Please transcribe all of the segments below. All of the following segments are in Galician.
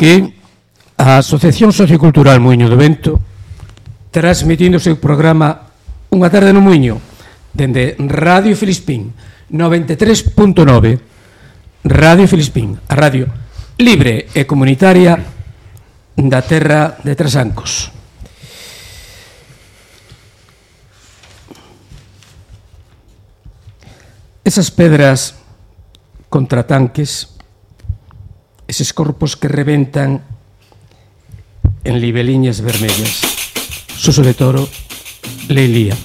que a Asociación Sociocultural Muiño do Vento transmitindo o seu programa Unha tarde no Muiño dende Radio Filispín 93.9 Radio Filispín, a radio libre e comunitaria da terra de Trasancos. Esas pedras contra tanques eses corpos que reventan en libeliñas vermellas. Suso de Toro, Leilía.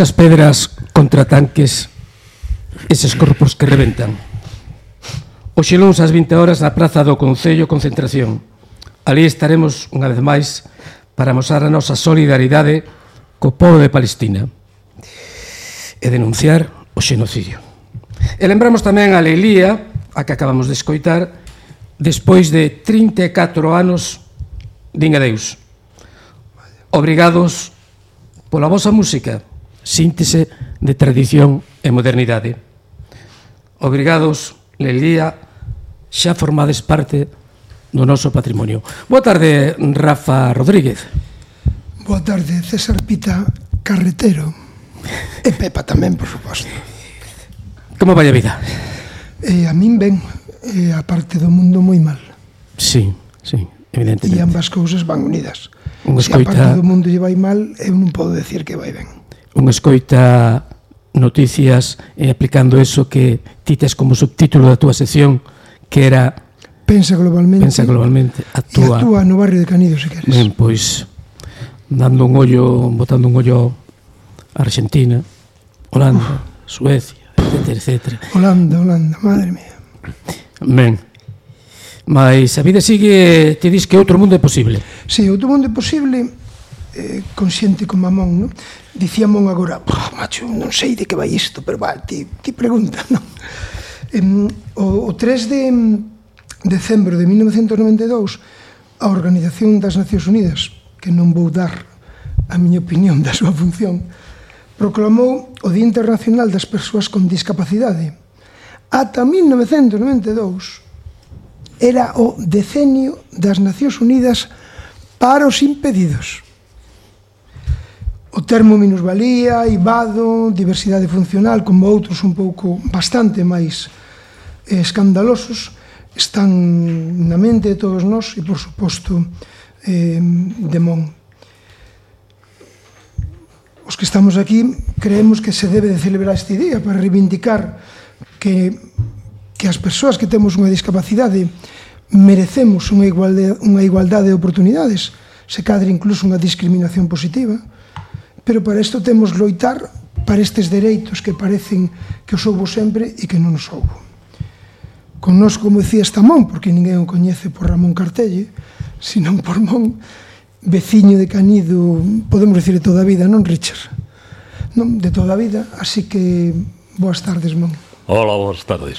esas pedras contra tanques, eses corpos que reventan. O luns ás 20 horas na Praza do Concello Concentración. Ali estaremos unha vez máis para mostrar a nosa solidaridade co povo de Palestina e denunciar o xenocidio. E lembramos tamén a Leilía, a que acabamos de escoitar, despois de 34 anos, din adeus. Obrigados pola vosa música síntese de tradición e modernidade. Obrigados, Lelía, xa formades parte do noso patrimonio. Boa tarde, Rafa Rodríguez. Boa tarde, César Pita, carretero. E Pepa tamén, por suposto. Como vai a vida? Eh, a min ben, eh, a parte do mundo moi mal. Sí, sí, evidentemente. E ambas cousas van unidas. Un escoita... Se a parte do mundo lle vai mal, eu non podo decir que vai ben un escoita noticias e aplicando eso que ti tes como subtítulo da túa sección que era Pensa globalmente Pensa globalmente actúa, e actúa no barrio de Canido se queres ben, pois dando un ollo botando un ollo a Argentina Holanda. Suecia etc, etc Holanda, Holanda, madre mía ben Mas a vida sigue, te dis que outro mundo é posible. Si, sí, outro mundo é posible eh, consciente con Mamón, no? dicía Mon agora, macho, non sei de que vai isto, pero va, ti, ti pregunta, non? Em, o, o 3 de decembro de 1992, a Organización das Nacións Unidas, que non vou dar a miña opinión da súa función, proclamou o Día Internacional das Persoas con Discapacidade. Ata 1992 era o decenio das Nacións Unidas para os impedidos o termo minusvalía, ibado, diversidade funcional, como outros un pouco bastante máis eh, escandalosos, están na mente de todos nós e, por suposto, eh, de Mon. Os que estamos aquí creemos que se debe de celebrar este día para reivindicar que, que as persoas que temos unha discapacidade merecemos unha igualdade, unha igualdade de oportunidades, se cadre incluso unha discriminación positiva, Pero para isto temos loitar para estes dereitos que parecen que os houbo sempre e que non os houbo. Con nós, como decía Estamón, porque ninguén o coñece por Ramón Cartelle, senón por Mon, veciño de Canido, podemos decir de toda a vida, non, Richard? Non, de toda a vida, así que boas tardes, Mon. Hola, boas tardes.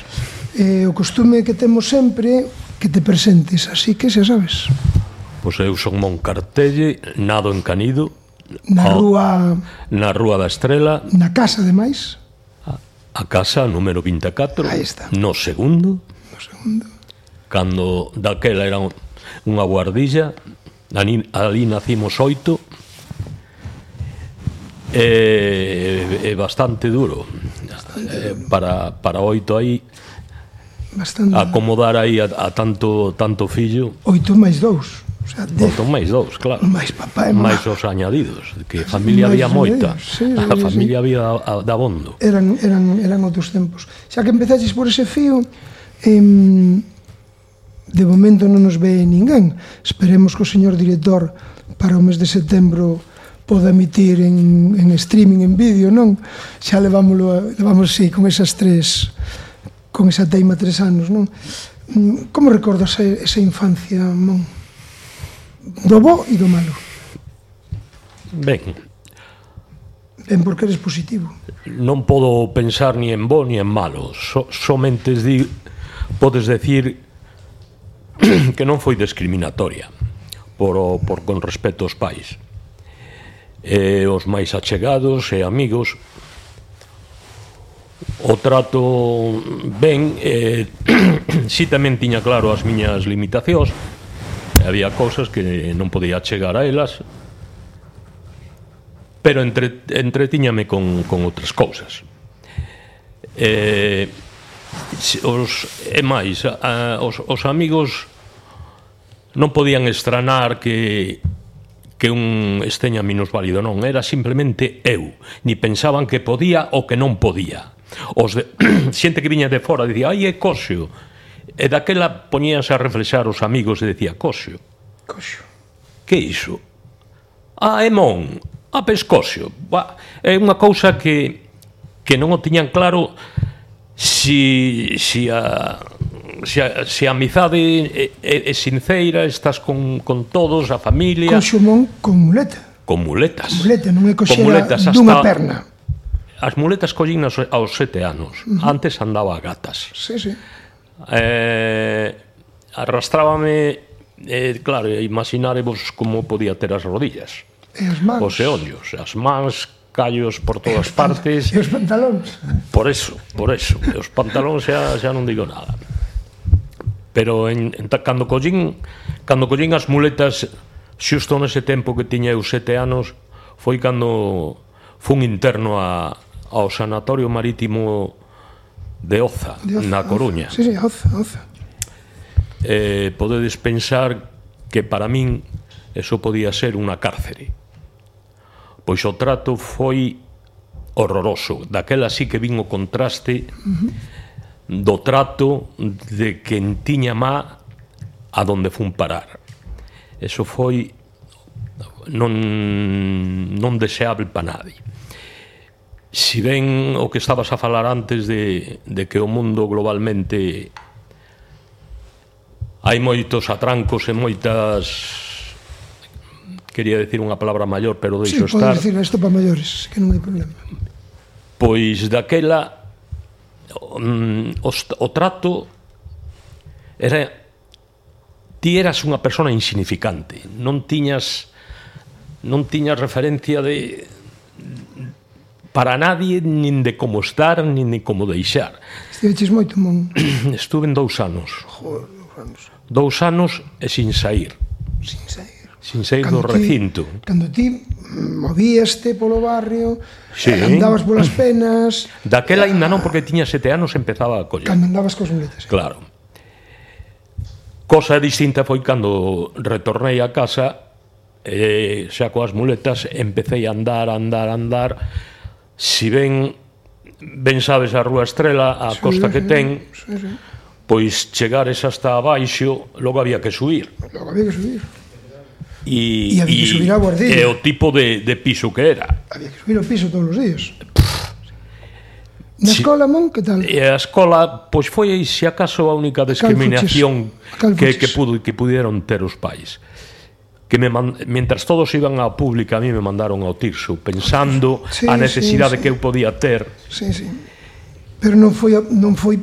Eh, o costume que temos sempre que te presentes, así que xa sabes. Pois eu son Mon Cartelle, nado en Canido, Na ao, rúa... Na rúa da Estrela. Na casa, ademais. A, a casa número 24. Aí está. No segundo. No segundo. Cando daquela era unha guardilla. Ali, ali nacimos oito. É, é bastante duro. Bastante eh, para, para oito aí Bastante. acomodar aí a, a tanto tanto fillo. Oito máis dous. O sea, de... Votan máis dous, claro. Máis papá e mamá. Máis os añadidos, que familia máis había moita. Sí, sí, a familia había a, da bondo. Eran, eran, eran outros tempos. Xa que empezaches por ese fío, em, de momento non nos ve ninguén. Esperemos que o señor director para o mes de setembro poda emitir en, en streaming, en vídeo, non? Xa levámoslo, a, levamos, sí, con esas tres, con esa teima tres anos, non? Mm, como recordas esa infancia, Mon? do bo e do malo. Ben. Ben porque eres positivo. Non podo pensar ni en bo ni en malo. So, somente di, podes decir que non foi discriminatoria por, o, por con respecto aos pais. E os máis achegados e amigos o trato ben e si tamén tiña claro as miñas limitacións había cousas que non podía chegar a elas pero entre, entretiñame con, con outras cousas eh, os, e máis a, os, os amigos non podían estranar que que un esteña minusválido non, era simplemente eu, ni pensaban que podía ou que non podía. Os de, xente que viña de fora dicía, "Ai, é cosio." E daquela poñíanse a reflexar os amigos e decía, Cosio. Coxo. Que iso? Ah, é mon. a pois Ba, Bah, é unha cousa que que non o tiñan claro si, si a se a, se a amizade é, é, é sincera, estás con, con todos, a familia... Con xumón, con muleta. Con muletas. Con muleta, non é coxera con muletas, dunha perna. As muletas collín aos, aos sete anos. Uh -huh. Antes andaba a gatas. Sí, sí eh, arrastrábame eh, claro, imaginarevos como podía ter as rodillas. E as mans. Os eollos, as mans callos por todas partes. e os pantalóns. Por eso, por eso, os pantalóns xa, xa non digo nada. Pero en, en, cando collín cando collín as muletas xusto nese tempo que tiña eu sete anos foi cando fun interno a, ao sanatorio marítimo de Oza, de Oza na Coruña. Oza. Sí, sí, Oza, Oza. Eh, podedes pensar que para min eso podía ser unha cárcere. Pois o trato foi horroroso. Daquela sí que vin o contraste do trato de quen tiña má a donde fun parar. Eso foi non, non deseable para nadie si ben o que estabas a falar antes de, de que o mundo globalmente hai moitos atrancos e moitas quería decir unha palabra maior, pero deixo sí, estar. Sí, dicir isto para maiores, que non hai problema. Pois daquela mm, o, o trato era ti eras unha persona insignificante, non tiñas non tiñas referencia de para nadie nin de como estar nin de como deixar. Estiveches moito mon? Estuve en dous anos. Joder, dous anos. Dous anos e sin sair. Sin sair. Sin sair cando do recinto. Ti, cando ti movíaste polo barrio, sí. Andabas polas penas... Daquela ainda non, porque tiña sete anos empezaba a coller. Cando andabas cos muletas. Claro. Cosa distinta foi cando retornei a casa e eh, xa coas muletas empecé a andar, a andar, a andar si ben ben sabes a Rúa Estrela, a sí, costa que ten, sí, sí. pois chegares hasta abaixo, logo había que subir. Logo había que subir. E, e había que subir a guardilla. E o tipo de, de piso que era. Había que subir o piso todos os días. Na escola, mon, que tal? E a escola, pois foi, se acaso, a única discriminación que, que, pudo, que pudieron ter os pais que me man... mientras todos iban á pública a mí me mandaron ao Tirso pensando sí, a necesidade sí, sí. que eu podía ter. Sí, sí. Pero non foi non foi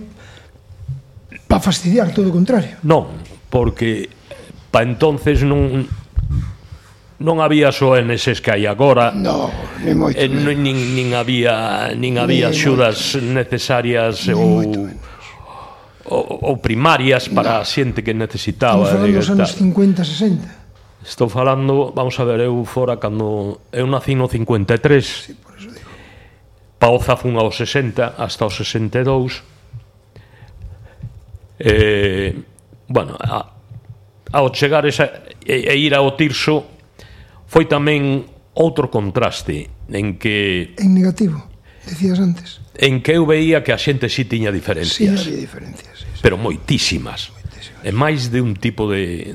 para fastidiar, todo o contrario. Non, porque pa entonces non non había só ONGs que hai agora. No, ni moito. Eh, nin, nin había nin había axudas necesarias ni ou ou, ou primarias para no. a xente que necesitaba. Estamos falando dos anos 50, 60. Estou falando, vamos a ver, eu fora cando... Eu nací no 53. Sí, por eso digo. Pauza fun aos 60, hasta os 62. Eh, bueno, a, ao chegar esa, e, e ir ao Tirso foi tamén outro contraste en que... En negativo, decías antes. En que eu veía que a xente sí tiña diferencias. Sí, había diferencias. Sí, sí. Pero moitísimas. E máis de un tipo de,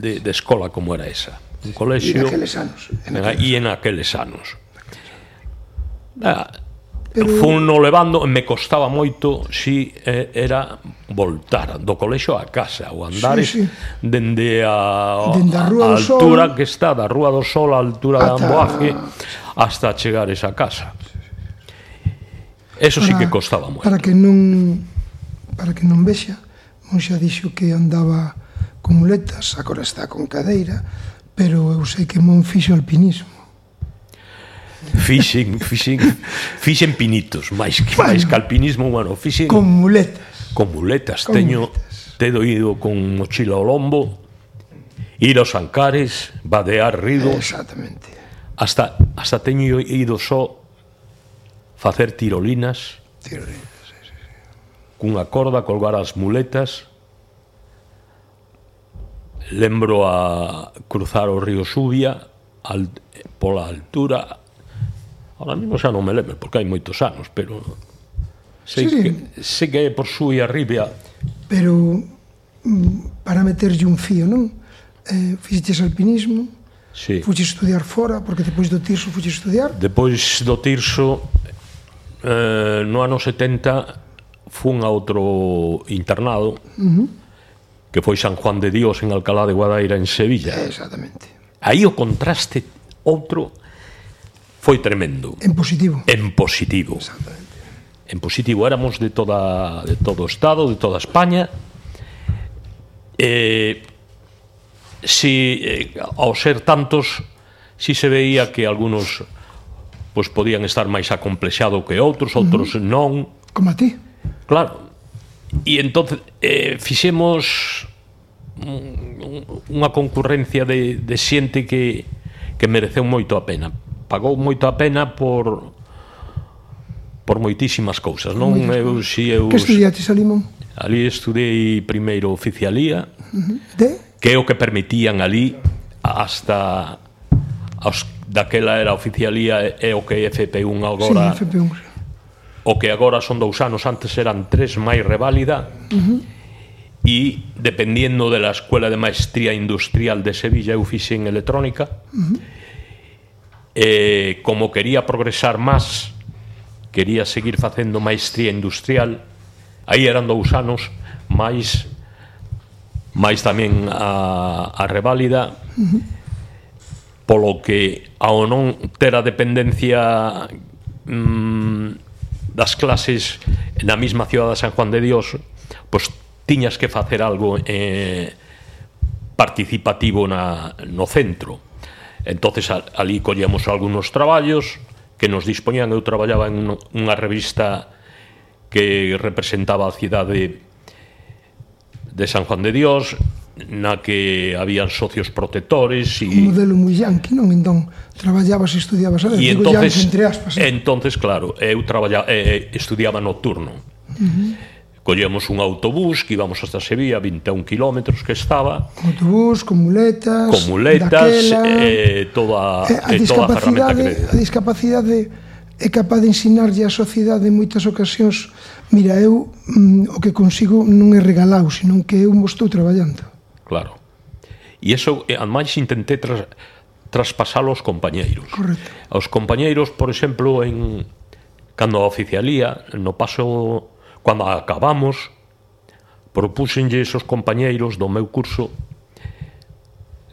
de, de escola como era esa. Un colexio... E en aqueles anos. En aqueles. E en aqueles anos. Ah, Pero... Fun no levando, me costaba moito si eh, era voltar do colexo a casa, o andares sí, sí. dende a, dende a, Rúa a altura Sol, que está da Rúa do Sol a altura ata... de Amboaje hasta chegar esa casa. Eso para, sí que costaba moito. Para que non para que non vexa Un xa dixo que andaba con muletas, agora está con cadeira, pero eu sei que mon fixo alpinismo. Fixen, fixen, fixen pinitos, máis que bueno, máis que alpinismo, bueno, fixen con muletas. Con muletas, con teño muletas. tedo ido con mochila ao lombo, ir aos Ancares, vadear rido. Exactamente. Hasta hasta teño ido só facer tirolinas. Tirolinas cunha corda, colgar as muletas. Lembro a cruzar o río Subia al, pola altura. Ahora mesmo xa non me lembro, porque hai moitos anos, pero sei, sí. que, sei que é por Subia Ribia. Pero mm, para meterlle un fío, non? Eh, fixeches alpinismo, sí. fuches estudiar fora, porque depois do Tirso fuches estudiar. Depois do Tirso, eh, no ano 70, fun a outro internado, uh -huh. que foi San Juan de Dios en Alcalá de Guadaira, en Sevilla. Exactamente. Aí o contraste outro foi tremendo. En positivo. En positivo. Exactamente. En positivo éramos de toda de todo o estado, de toda España. Eh, si eh, ao ser tantos si se veía que algunos pois podían estar máis acomplexados que outros, outros uh -huh. non. Como a ti. Claro. E entón eh, fixemos unha concurrencia de, de xente que, que mereceu moito a pena. Pagou moito a pena por por moitísimas cousas, non? Moitas. Eu si eu Que estudiaches a Limón? Ali estudei primeiro oficialía. De? Que é o que permitían ali hasta aos, daquela era oficialía é o que é FP1 agora. Sí, FP1 o que agora son dous anos, antes eran tres máis reválida, uh -huh. e dependiendo de la Escuela de Maestría Industrial de Sevilla, eu fixe en electrónica, uh -huh. eh, como quería progresar máis, quería seguir facendo maestría industrial, aí eran dous anos, máis máis tamén a, a reválida, uh -huh. polo que ao non ter a dependencia mm, das clases na mesma ciudad de San Juan de Dios, pois tiñas que facer algo eh, participativo na, no centro. Entonces ali collíamos algunos traballos que nos dispoñían, eu traballaba en unha revista que representaba a cidade de San Juan de Dios, na que habían socios protectores e un modelo moi yanqui, non? Entón, traballabas e estudiabas, a ver, digo entonces, yanqui, entre aspas. Eh? Entonces, claro, eu traballaba eh, eh, estudiaba nocturno. Uh -huh. Collemos un autobús que íbamos hasta Sevilla, 21 kilómetros que estaba. Autobús, con muletas, con muletas, daquela, eh, toda, eh, a eh, toda a ferramenta que... A discapacidade é capaz de ensinarlle á sociedade en moitas ocasións Mira, eu mm, o que consigo non é regalado, senón que eu mo estou traballando Claro. E eso, e ademais, intenté tras, traspasalo aos compañeiros. Correcto. Aos compañeiros, por exemplo, en cando a oficialía, no paso, cando acabamos, propúxenlle esos compañeiros do meu curso,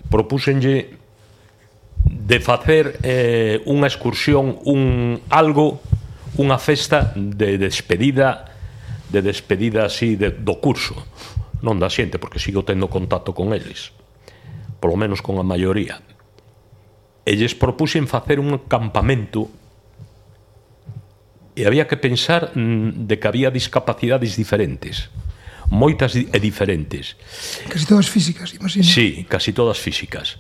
propúxenlle de facer eh, unha excursión, un algo, unha festa de despedida, de despedida así de, do curso non da xente, porque sigo tendo contacto con eles, polo menos con a maioría. E lles propuxen facer un campamento e había que pensar mm, de que había discapacidades diferentes moitas e diferentes. Casi todas físicas, imagino. Sí, casi todas físicas.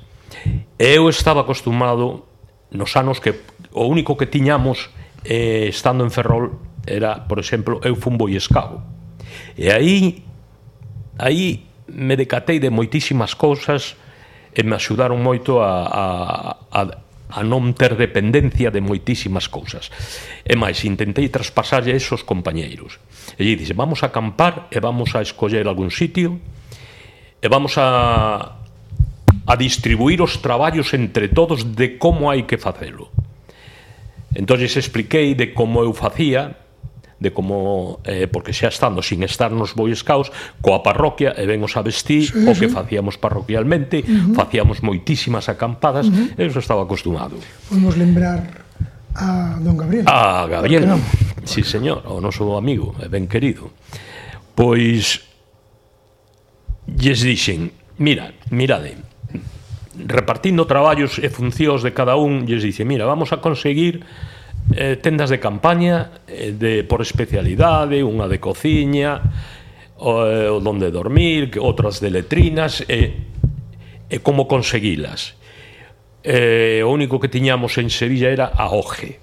Eu estaba acostumado nos anos que o único que tiñamos eh, estando en Ferrol era, por exemplo, eu fun boi escavo e aí aí me decatei de moitísimas cousas e me axudaron moito a, a, a, a non ter dependencia de moitísimas cousas. E máis, intentei traspasarlle esos compañeiros. E lle dixe, vamos a acampar e vamos a escoller algún sitio e vamos a, a distribuir os traballos entre todos de como hai que facelo. Entón, expliquei de como eu facía de como eh, porque xa estando sin estar nos Boy Scouts coa parroquia e ven os a vestir sí, o que sí. facíamos parroquialmente, uh -huh. facíamos moitísimas acampadas, uh -huh. eso estaba acostumado. Podemos lembrar a don Gabriel. A Gabriel. No? Sí, señor, o noso amigo, e ben querido. Pois lles dixen, mira, mirade, repartindo traballos e funcións de cada un, lles dice, mira, vamos a conseguir eh, tendas de campaña eh, de por especialidade, unha de cociña, o, eh, o donde dormir, outras de letrinas e eh, eh, como conseguilas. Eh, o único que tiñamos en Sevilla era a Oje.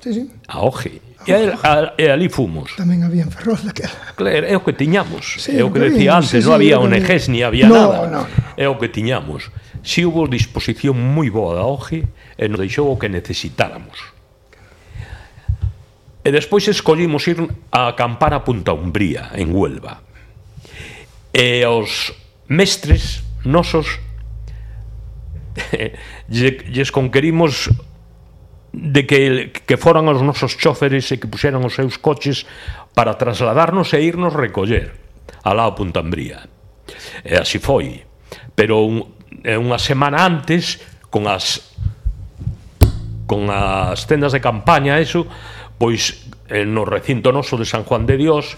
Sí, sí. A Oje. E, a, a, e ali fomos. Tamén había en Ferrol daquela. Claro, é o que tiñamos. Sí, é o que, decía antes, sí, non sí, había ONGs, ni había no, nada. No, no. É o que tiñamos. Si hubo disposición moi boa da OGE e nos deixou o que necesitáramos. E despois escollimos ir a acampar a Punta Umbría, en Huelva. E os mestres nosos lles conquerimos de que, que foran os nosos choferes e que puxeran os seus coches para trasladarnos e irnos recoller alá a Punta Umbría. E así foi. Pero un, unha semana antes, con as con as tendas de campaña, eso, pois eh, no recinto noso de San Juan de Dios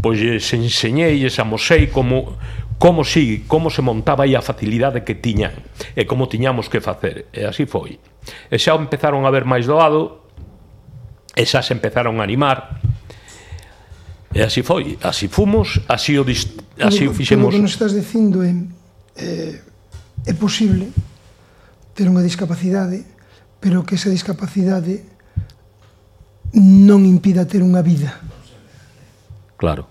pois lles enseñei, lles amosei como como si, como se montaba aí a facilidade que tiñan e como tiñamos que facer. E así foi. E xa empezaron a ver máis doado, e xa se empezaron a animar. E así foi, así fomos, así o dist... así o fixemos. Pero o que nos estás dicindo é eh, é posible ter unha discapacidade, pero que esa discapacidade non impida ter unha vida. Claro.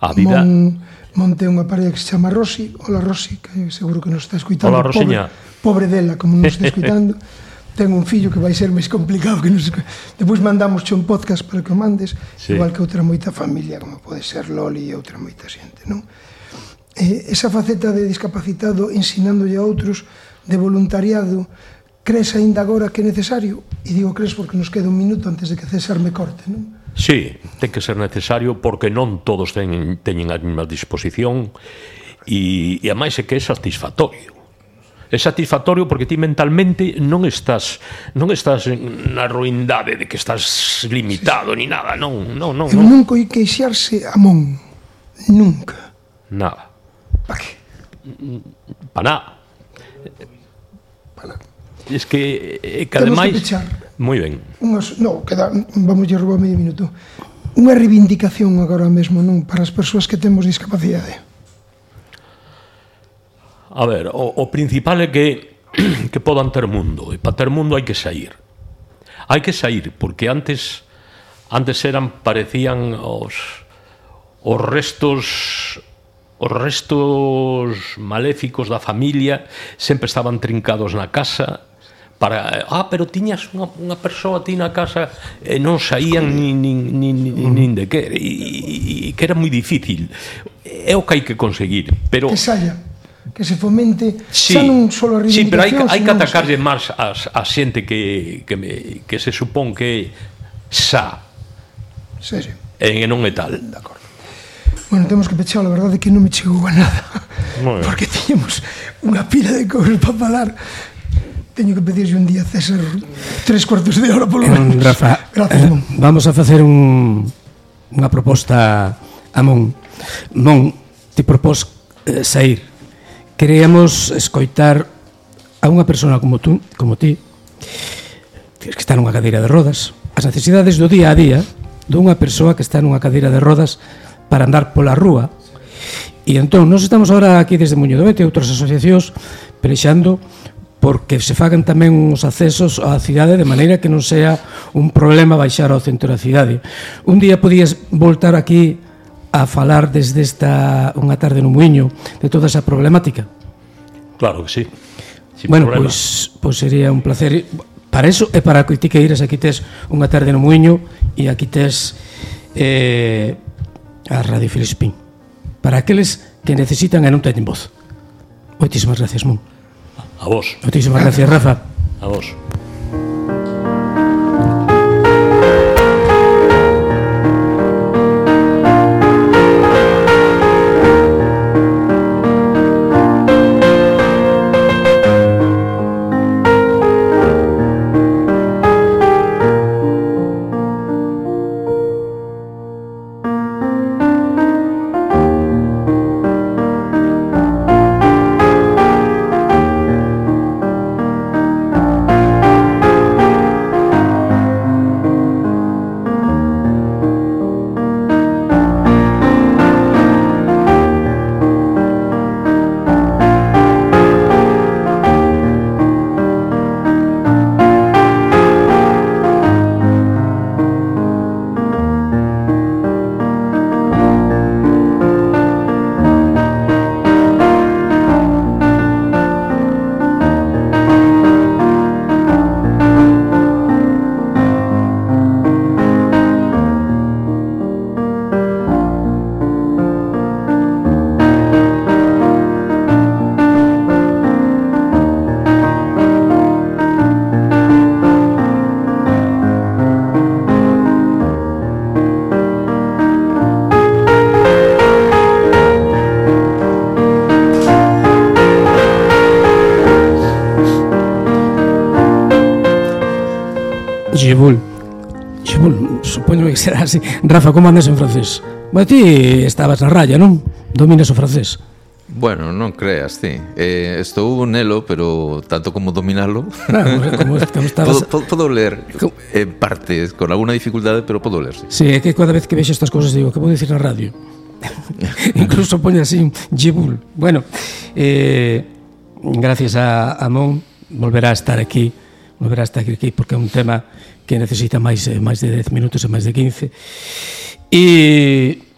A vida... Mon, monte unha parella que se chama Rosy, hola Rosy, que seguro que nos está escuitando. Hola, Rosiña. Pobre, pobre dela, como nos está escuitando. ten un fillo que vai ser máis complicado que nos... Depois mandamos un podcast para que o mandes, sí. igual que outra moita familia, como pode ser Loli e outra moita xente, non? Eh, esa faceta de discapacitado ensinándolle a outros de voluntariado crees aínda agora que é necesario? E digo crees porque nos queda un minuto antes de que César me corte, non? Sí, ten que ser necesario porque non todos teñen, teñen a mesma disposición e, e a máis é que é satisfactorio é satisfactorio porque ti mentalmente non estás non estás na ruindade de que estás limitado sí. ni nada, non, non, non. non. Nunca hai queixarse a mon. Nunca. Nada. Pa que? Pa nada. Pa nada es que eh, é que ademais moi ben. Unhas, no, queda vamos lle roubar medio minuto. Unha reivindicación agora mesmo, non, para as persoas que temos discapacidade. A ver, o, o principal é que que podan ter mundo, e para ter mundo hai que sair. Hai que sair porque antes antes eran parecían os os restos os restos maléficos da familia sempre estaban trincados na casa para ah, pero tiñas unha, unha persoa ti na casa e non saían nin, nin, nin, nin de que e, e, que era moi difícil. É o que hai que conseguir pero que saia que se fomente sí, xa non solo a Sí, pero hai, hai que atacarlle máis a, a xente que, que, me, que se supón que xa. Sí, sí. e non é tal. De acordo. Bueno, temos que pechar, a verdade é que non me chegou a nada. Porque tiñemos unha pila de cousas para falar, teño que pedirlle un día a César tres cuartos de hora polo eh, menos. Rafa, Gracias, eh, Mon. vamos a facer un, unha proposta a Mon. Mon, te propós eh, sair. Queríamos escoitar a unha persona como tú, como ti, que está nunha cadeira de rodas, as necesidades do día a día dunha persoa que está nunha cadeira de rodas para andar pola rúa. E entón, nós estamos agora aquí desde Muño do Vete e outras asociacións pelexando porque se fagan tamén os accesos á cidade de maneira que non sea un problema baixar ao centro da cidade. Un día podías voltar aquí a falar desde esta unha tarde no Muiño de toda esa problemática. Claro que sí. Sin bueno, problema. pois, pois sería un placer para eso e para que ti que ires aquí tes unha tarde no Muiño e aquí tes eh, a Radio Filispín para aqueles que necesitan e non teñen voz. Moitísimas gracias, Mun. A vos. Moitísimas gracias, Rafa. A vos será así. Rafa, como andas en francés? Bueno, ti estabas na raya, non? Dominas o francés. Bueno, non creas, ti. Eh, estou nelo, pero tanto como dominalo. Claro, como, como estabas... podo, podo ler como... en partes, con alguna dificultade, pero podo ler. Sí, é que cada vez que vexo estas cousas digo, que vou dicir na radio? Incluso pone así un jebul. Bueno, eh, gracias a, a Mon volverá a estar aquí, volverá a estar aquí porque é un tema que necesita máis eh, máis de 10 minutos e máis de 15. E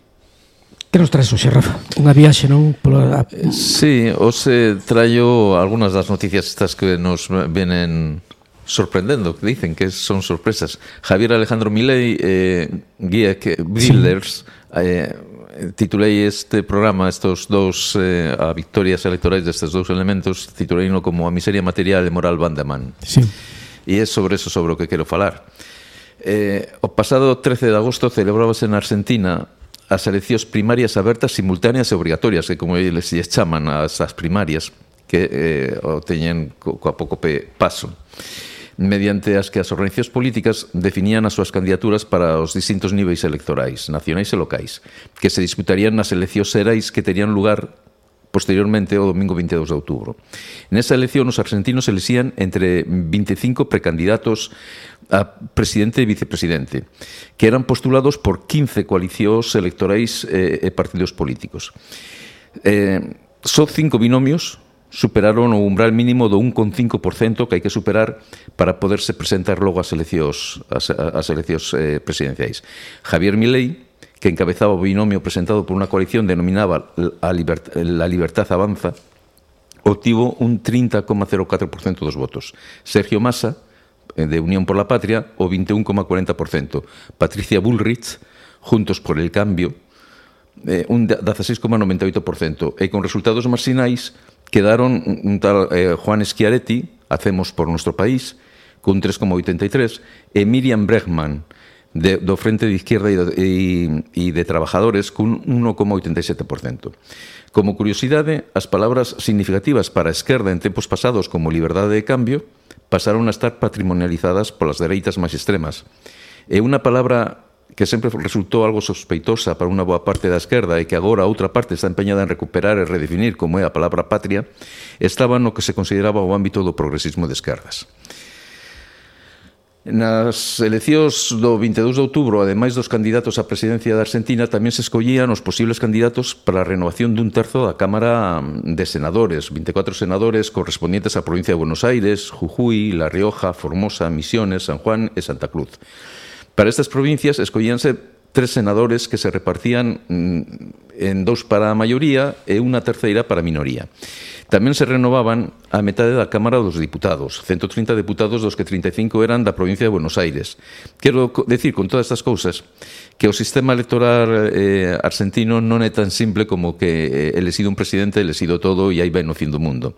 Que nos traes hoxe, Rafa? Unha viaxe, non? Pola... Sí, hoxe traio algunhas das noticias estas que nos venen sorprendendo, que dicen que son sorpresas. Javier Alejandro Milei, eh, guía que Builders, sí. eh, titulei este programa, estos dous eh, a victorias electorais destes dous elementos, titulei no como a miseria material e moral van de man. Sí e é sobre eso sobre o que quero falar. Eh, o pasado 13 de agosto celebrábase na Argentina as eleccións primarias abertas simultáneas e obrigatorias, que como eles lles chaman as, as primarias, que eh, o teñen co, coa pouco pe paso mediante as que as organizacións políticas definían as súas candidaturas para os distintos niveis electorais, nacionais e locais, que se disputarían nas eleccións xerais que terían lugar posteriormente o domingo 22 de outubro. Nesa elección os argentinos elexían entre 25 precandidatos a presidente e vicepresidente, que eran postulados por 15 coalicións electorais eh, e partidos políticos. Eh, só cinco binomios superaron o umbral mínimo do 1,5% que hai que superar para poderse presentar logo as eleccións, as, as eleccións eh, presidenciais. Javier Milei, que encabezaba o binomio presentado por unha coalición denominada a libert La Libertad Avanza, obtivo un 30,04% dos votos. Sergio Massa, eh, de Unión por la Patria, o 21,40%. Patricia Bullrich, Juntos por el Cambio, eh, un 16,98%. E con resultados marginais quedaron un tal eh, Juan Schiaretti, Hacemos por nuestro país, con 3,83, e Miriam Bregman, de, do Frente de Izquierda e, e, e de Trabajadores cun 1,87%. Como curiosidade, as palabras significativas para a esquerda en tempos pasados como liberdade de cambio pasaron a estar patrimonializadas polas dereitas máis extremas. É unha palabra que sempre resultou algo sospeitosa para unha boa parte da esquerda e que agora a outra parte está empeñada en recuperar e redefinir como é a palabra patria, estaba no que se consideraba o ámbito do progresismo de esquerdas. Nas eleccións do 22 de outubro, ademais dos candidatos á presidencia da Argentina, tamén se escollían os posibles candidatos para a renovación dun terzo da Cámara de Senadores, 24 senadores correspondientes á provincia de Buenos Aires, Jujuy, La Rioja, Formosa, Misiones, San Juan e Santa Cruz. Para estas provincias escollíanse tres senadores que se repartían mm, en dous para a maioría e unha terceira para a minoría. Tamén se renovaban a metade da Cámara dos Diputados, 130 deputados dos que 35 eran da provincia de Buenos Aires. Quero decir con todas estas cousas que o sistema electoral eh, argentino non é tan simple como que eh, elegido un presidente, elegido todo e aí vai no fin do mundo.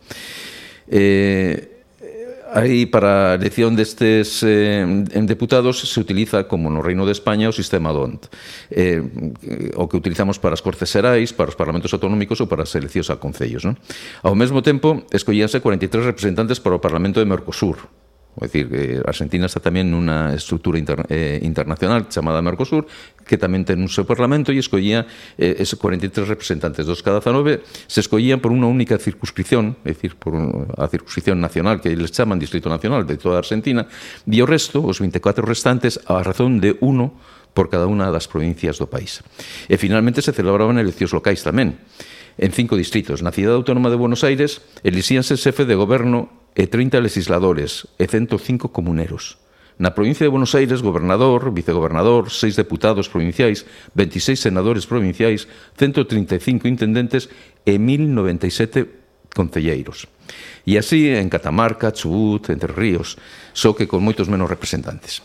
Eh, Aí para a elección destes eh, deputados se utiliza, como no Reino de España, o sistema DONT, eh, o que utilizamos para as Cortes Xerais, para os Parlamentos Autonómicos ou para as eleccións a Concellos. Non? Ao mesmo tempo, escollíanse 43 representantes para o Parlamento de Mercosur, É dicir, eh, Argentina está tamén nunha estrutura inter, eh, internacional chamada Mercosur, que tamén ten un seu parlamento e escollía eh, 43 representantes dos cada 19 se escollían por unha única circunscripción, é dicir, por un, a circunscripción nacional que eles chaman Distrito Nacional de toda Argentina, e o resto, os 24 restantes, a razón de uno por cada unha das provincias do país. E finalmente se celebraban eleccións locais tamén en cinco distritos. Na cidade autónoma de Buenos Aires elixíanse xefe de goberno e 30 legisladores e 105 comuneros. Na provincia de Buenos Aires, gobernador, vicegobernador, seis deputados provinciais, 26 senadores provinciais, 135 intendentes e 1097 concelleiros. E así en Catamarca, Chubut, Entre Ríos, só que con moitos menos representantes.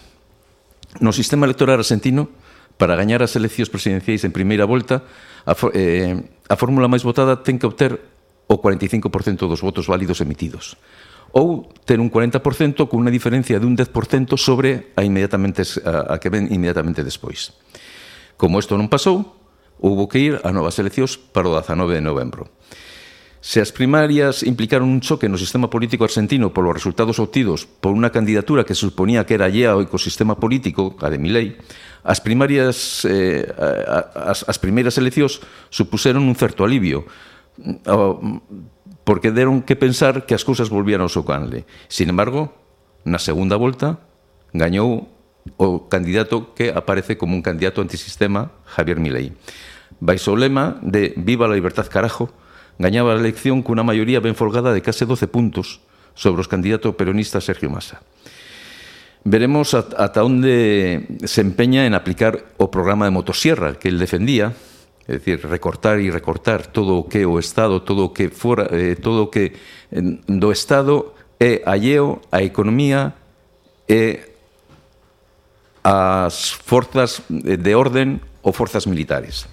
No sistema electoral argentino, Para gañar as eleccións presidenciais en primeira volta, a, eh, a fórmula máis votada ten que obter o 45% dos votos válidos emitidos ou ter un 40% con unha diferencia dun 10% sobre a inmediatamente a, a que ven inmediatamente despois. Como isto non pasou, houve que ir a novas eleccións para o 19 de novembro. Se as primarias implicaron un choque no sistema político argentino polos resultados obtidos por unha candidatura que se suponía que era allea ao ecosistema político, a de Milei, as primarias eh, as, as primeiras eleccións supuseron un certo alivio mm, porque deron que pensar que as cousas volvían ao seu canle. Sin embargo, na segunda volta gañou o candidato que aparece como un candidato antisistema, Javier Milei. Baixo o lema de Viva la libertad carajo, gañaba a elección cunha maioría ben folgada de case 12 puntos sobre os candidato peronista Sergio Massa. Veremos ata onde se empeña en aplicar o programa de motosierra que el defendía, é dicir, recortar e recortar todo o que o Estado, todo o que fora, eh, todo o que eh, do Estado é alleo a economía e as forzas eh, de orden ou forzas militares.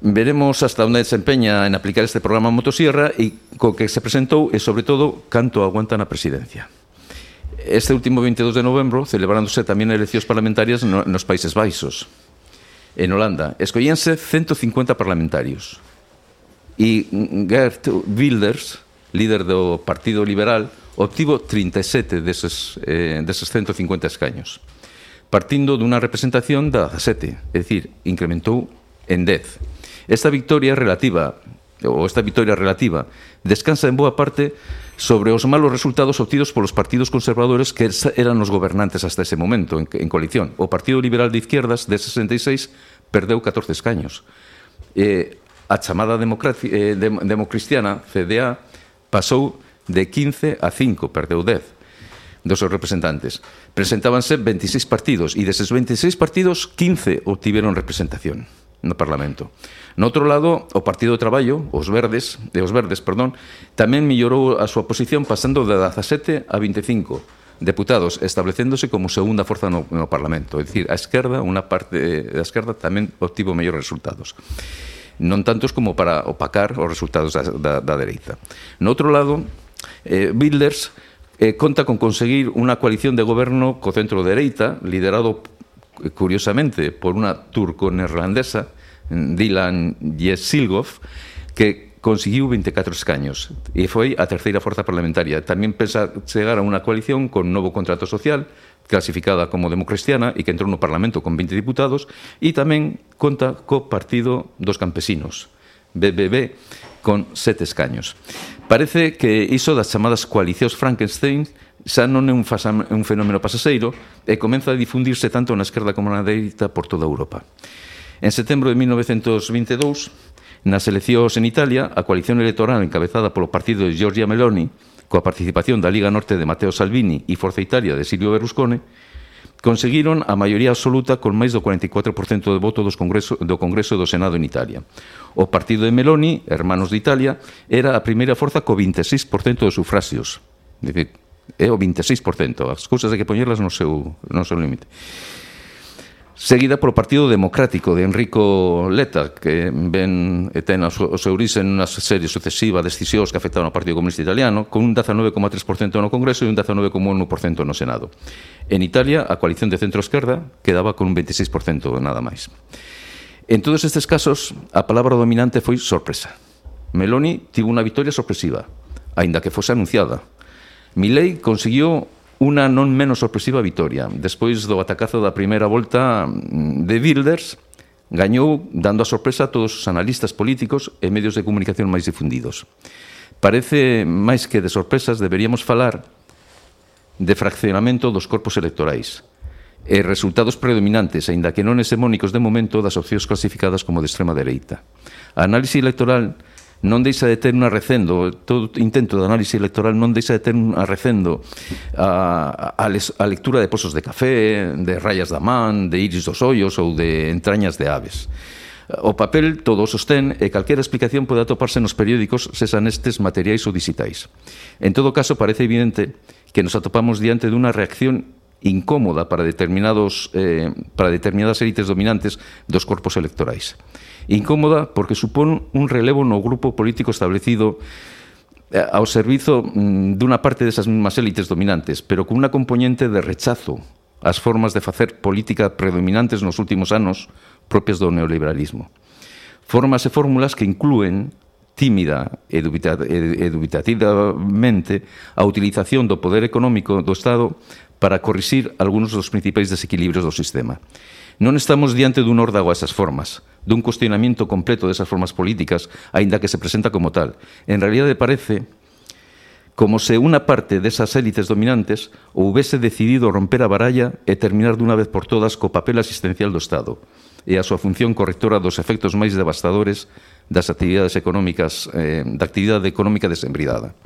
Veremos hasta onde desempeña en aplicar este programa Motosierra e co que se presentou e, sobre todo, canto aguanta na presidencia. Este último 22 de novembro celebrándose tamén eleccións parlamentarias nos Países Baixos. En Holanda, escollíanse 150 parlamentarios. E Gert Wilders, líder do Partido Liberal, obtivo 37 deses, eh, deses 150 escaños, partindo dunha representación da 17, é dicir, incrementou en 10 Esta victoria relativa ou esta victoria relativa descansa en boa parte sobre os malos resultados obtidos polos partidos conservadores que eran os gobernantes hasta ese momento en, en coalición. O Partido Liberal de Izquierdas de 66 perdeu 14 escaños. Eh, a chamada democracia, eh, dem, democristiana, CDA, pasou de 15 a 5, perdeu 10 dos seus representantes. Presentábanse 26 partidos e deses 26 partidos, 15 obtiveron representación no Parlamento. No outro lado, o Partido do Traballo, os verdes, de os verdes, perdón, tamén mellorou a súa posición pasando de 17 a 25 deputados, establecéndose como segunda forza no, no Parlamento. É dicir, a esquerda, unha parte da esquerda tamén obtivo mellores resultados non tantos como para opacar os resultados da, da, da dereita. No outro lado, eh, Bilders eh, conta con conseguir unha coalición de goberno co centro dereita, liderado curiosamente, por una turco-neerlandesa, Dylan Yesilgov, que conseguiu 24 escaños e foi a terceira forza parlamentaria. Tamén pensa chegar a unha coalición con novo contrato social, clasificada como democristiana e que entrou no Parlamento con 20 diputados e tamén conta co Partido dos Campesinos, BBB, con sete escaños. Parece que iso das chamadas coalicións Frankenstein xa non é un, fasa, un fenómeno pasaseiro e comeza a difundirse tanto na esquerda como na dereita por toda Europa. En setembro de 1922, nas eleccións en Italia, a coalición electoral encabezada polo partido de Giorgia Meloni, coa participación da Liga Norte de Matteo Salvini e Forza Italia de Silvio Berlusconi, conseguiron a maioría absoluta con máis do 44% de voto dos congreso, do Congreso do Senado en Italia. O partido de Meloni, Hermanos de Italia, era a primeira forza co 26% dos sufrasios. Dicir, é o 26%. As cousas hai que poñerlas no seu, no seu límite. Seguida polo Partido Democrático de Enrico Leta, que ven e ten o seu orixe en unha serie sucesiva de decisións que afectaron ao Partido Comunista Italiano, con un 19,3% no Congreso e un 19,1% no Senado. En Italia, a coalición de centro-esquerda quedaba con un 26% nada máis. En todos estes casos, a palabra dominante foi sorpresa. Meloni tivo unha victoria sorpresiva, aínda que fose anunciada, Milei conseguiu unha non menos sorpresiva vitoria. Despois do atacazo da primeira volta mm, de Wilders, gañou dando a sorpresa a todos os analistas políticos e medios de comunicación máis difundidos. Parece máis que de sorpresas deberíamos falar de fraccionamento dos corpos electorais e resultados predominantes, aínda que non hexemónicos de momento, das opcións clasificadas como de extrema dereita. A análise electoral non deixa de ter un arrecendo, todo intento de análise electoral non deixa de ter un arrecendo a, a, les, a lectura de pozos de café, de rayas da man, de iris dos ollos ou de entrañas de aves. O papel todo o sostén e calquera explicación pode atoparse nos periódicos sesan estes materiais ou digitais. En todo caso, parece evidente que nos atopamos diante dunha reacción incómoda para determinados eh, para determinadas élites dominantes dos corpos electorais. Incómoda porque supón un relevo no grupo político establecido eh, ao servizo mm, dunha parte desas mesmas élites dominantes, pero con unha componente de rechazo ás formas de facer política predominantes nos últimos anos propias do neoliberalismo. Formas e fórmulas que incluen tímida e dubitativamente a utilización do poder económico do Estado para corrixir algúns dos principais desequilibrios do sistema. Non estamos diante dun órdago a esas formas, dun cuestionamiento completo desas formas políticas, aínda que se presenta como tal. En realidade parece como se unha parte desas élites dominantes houvese decidido romper a baralla e terminar dunha vez por todas co papel asistencial do Estado e a súa función correctora dos efectos máis devastadores das actividades económicas eh, da actividade económica desembridada.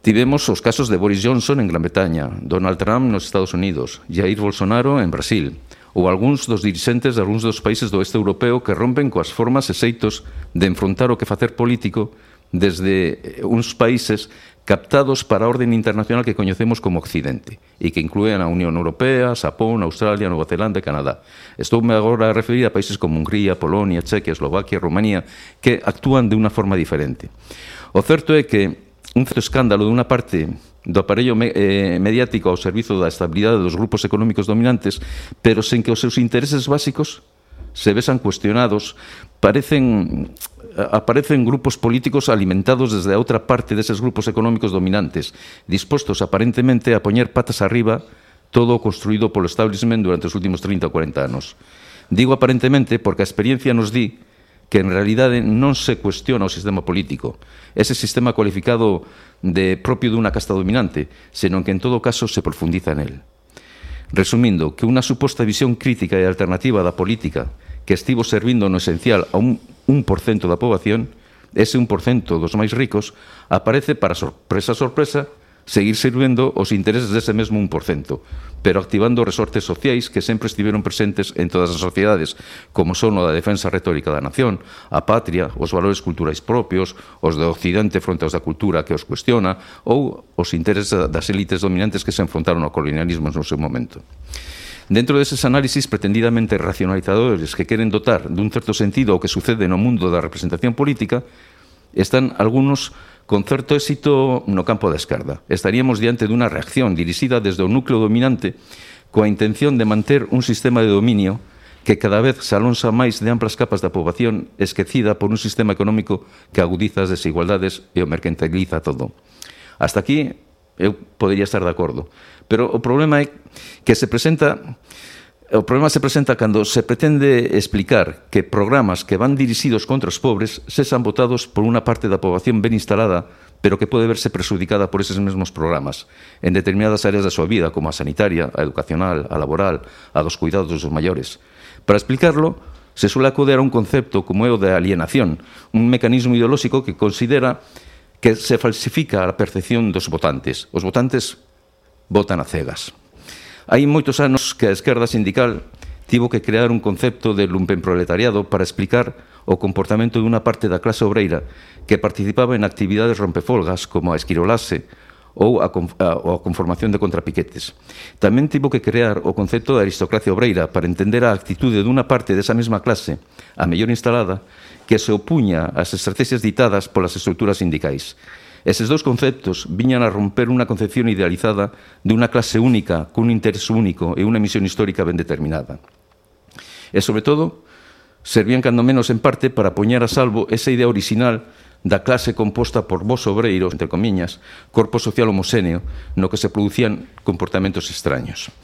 Tivemos os casos de Boris Johnson en Gran Bretaña, Donald Trump nos Estados Unidos, Jair Bolsonaro en Brasil, ou algúns dos dirixentes de algúns dos países do oeste europeo que rompen coas formas e xeitos de enfrontar o que facer político desde eh, uns países captados para a orden internacional que coñecemos como Occidente e que incluen a Unión Europea, Xapón, Australia, Nova Zelanda e Canadá. Estoume agora a referir a países como Hungría, Polonia, Chequia, Eslovaquia, Rumanía, que actúan de unha forma diferente. O certo é que un certo escándalo dunha parte do aparello me, eh, mediático ao servizo da estabilidade dos grupos económicos dominantes, pero sen que os seus intereses básicos se vesan cuestionados, parecen aparecen grupos políticos alimentados desde a outra parte deses grupos económicos dominantes, dispostos aparentemente a poñer patas arriba todo o construído polo establishment durante os últimos 30 ou 40 anos. Digo aparentemente porque a experiencia nos di que en realidade non se cuestiona o sistema político, ese sistema cualificado de propio dunha casta dominante, senón que en todo caso se profundiza en él. Resumindo, que unha suposta visión crítica e alternativa da política que estivo servindo no esencial a un 1% da poboación, ese 1% dos máis ricos, aparece para sorpresa sorpresa seguir sirvendo os intereses dese mesmo 1%, pero activando resortes sociais que sempre estiveron presentes en todas as sociedades, como son a da defensa retórica da nación, a patria, os valores culturais propios, os do occidente fronte aos da cultura que os cuestiona, ou os intereses das élites dominantes que se enfrontaron ao colonialismo no seu momento. Dentro deses análisis pretendidamente racionalizadores que queren dotar dun certo sentido ao que sucede no mundo da representación política, están algunos Con certo éxito no campo da esquerda. Estaríamos diante dunha reacción dirixida desde o núcleo dominante coa intención de manter un sistema de dominio que cada vez se alonsa máis de amplas capas da poboación esquecida por un sistema económico que agudiza as desigualdades e o mercantiliza todo. Hasta aquí eu podería estar de acordo. Pero o problema é que se presenta O problema se presenta cando se pretende explicar que programas que van dirixidos contra os pobres sexan votados por unha parte da poboación ben instalada, pero que pode verse presudicada por eses mesmos programas en determinadas áreas da súa vida, como a sanitaria, a educacional, a laboral, a dos cuidados dos maiores. Para explicarlo, se suele acudir a un concepto como é o de alienación, un mecanismo ideolóxico que considera que se falsifica a percepción dos votantes. Os votantes votan a cegas. Hai moitos anos que a esquerda sindical tivo que crear un concepto de lumpenproletariado para explicar o comportamento de unha parte da clase obreira que participaba en actividades rompefolgas como a esquirolase ou a, a conformación de contrapiquetes. Tamén tivo que crear o concepto da aristocracia obreira para entender a actitude dunha parte desa mesma clase, a mellor instalada, que se opuña ás estrategias ditadas polas estruturas sindicais Eses dous conceptos viñan a romper unha concepción idealizada de unha clase única, cun interés único e unha misión histórica ben determinada. E, sobre todo, servían cando menos en parte para poñer a salvo esa idea original da clase composta por vos obreiros, entre comiñas, corpo social homoxéneo, no que se producían comportamentos extraños.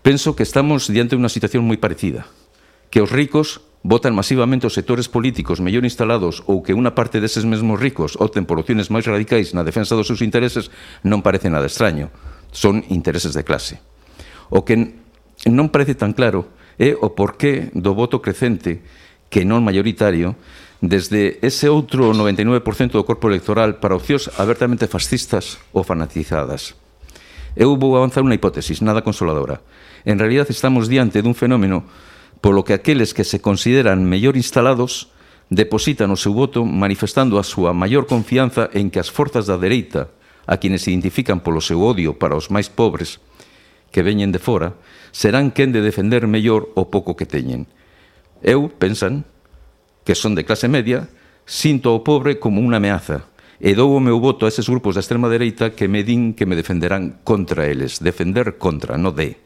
Penso que estamos diante de unha situación moi parecida, que os ricos votan masivamente os sectores políticos mellor instalados ou que unha parte deses mesmos ricos opten por opciones máis radicais na defensa dos seus intereses non parece nada extraño. Son intereses de clase. O que non parece tan claro é o porqué do voto crecente que non mayoritario desde ese outro 99% do corpo electoral para opcións abertamente fascistas ou fanatizadas. Eu vou avanzar unha hipótesis nada consoladora. En realidad estamos diante dun fenómeno polo que aqueles que se consideran mellor instalados depositan o seu voto manifestando a súa maior confianza en que as forzas da dereita, a quienes se identifican polo seu odio para os máis pobres que veñen de fora, serán quen de defender mellor o pouco que teñen. Eu, pensan, que son de clase media, sinto ao pobre como unha ameaza e dou o meu voto a eses grupos da extrema dereita que me din que me defenderán contra eles, defender contra, no de.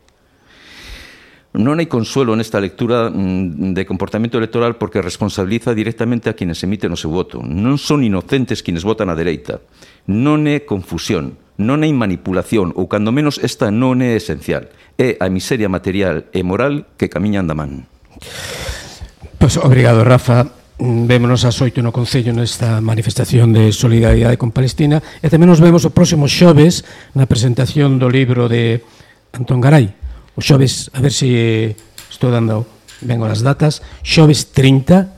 Non hai consuelo nesta lectura mm, de comportamento electoral porque responsabiliza directamente a quienes emiten o seu voto. Non son inocentes quienes votan a dereita. Non é confusión, non hai manipulación, ou cando menos esta non é esencial. É a miseria material e moral que camiñan da man. Pois pues, obrigado, Rafa. Mm, vémonos ás oito no Concello nesta manifestación de solidaridade con Palestina e tamén nos vemos o próximo xoves na presentación do libro de Antón Garay o xoves, a ver se estou dando ben as datas, xoves 30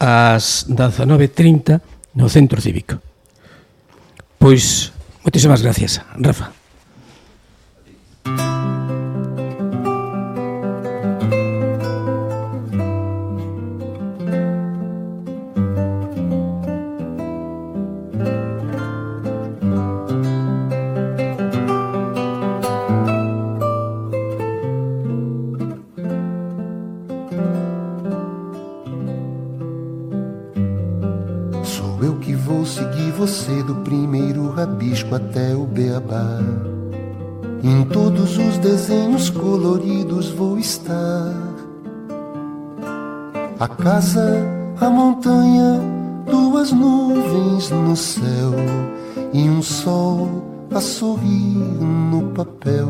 ás 19.30 no Centro Cívico. Pois, moitísimas gracias, Rafa. Até o beabá. Em todos os desenhos coloridos vou estar. A casa, a montanha, duas nuvens no céu e um sol a sorrir no papel.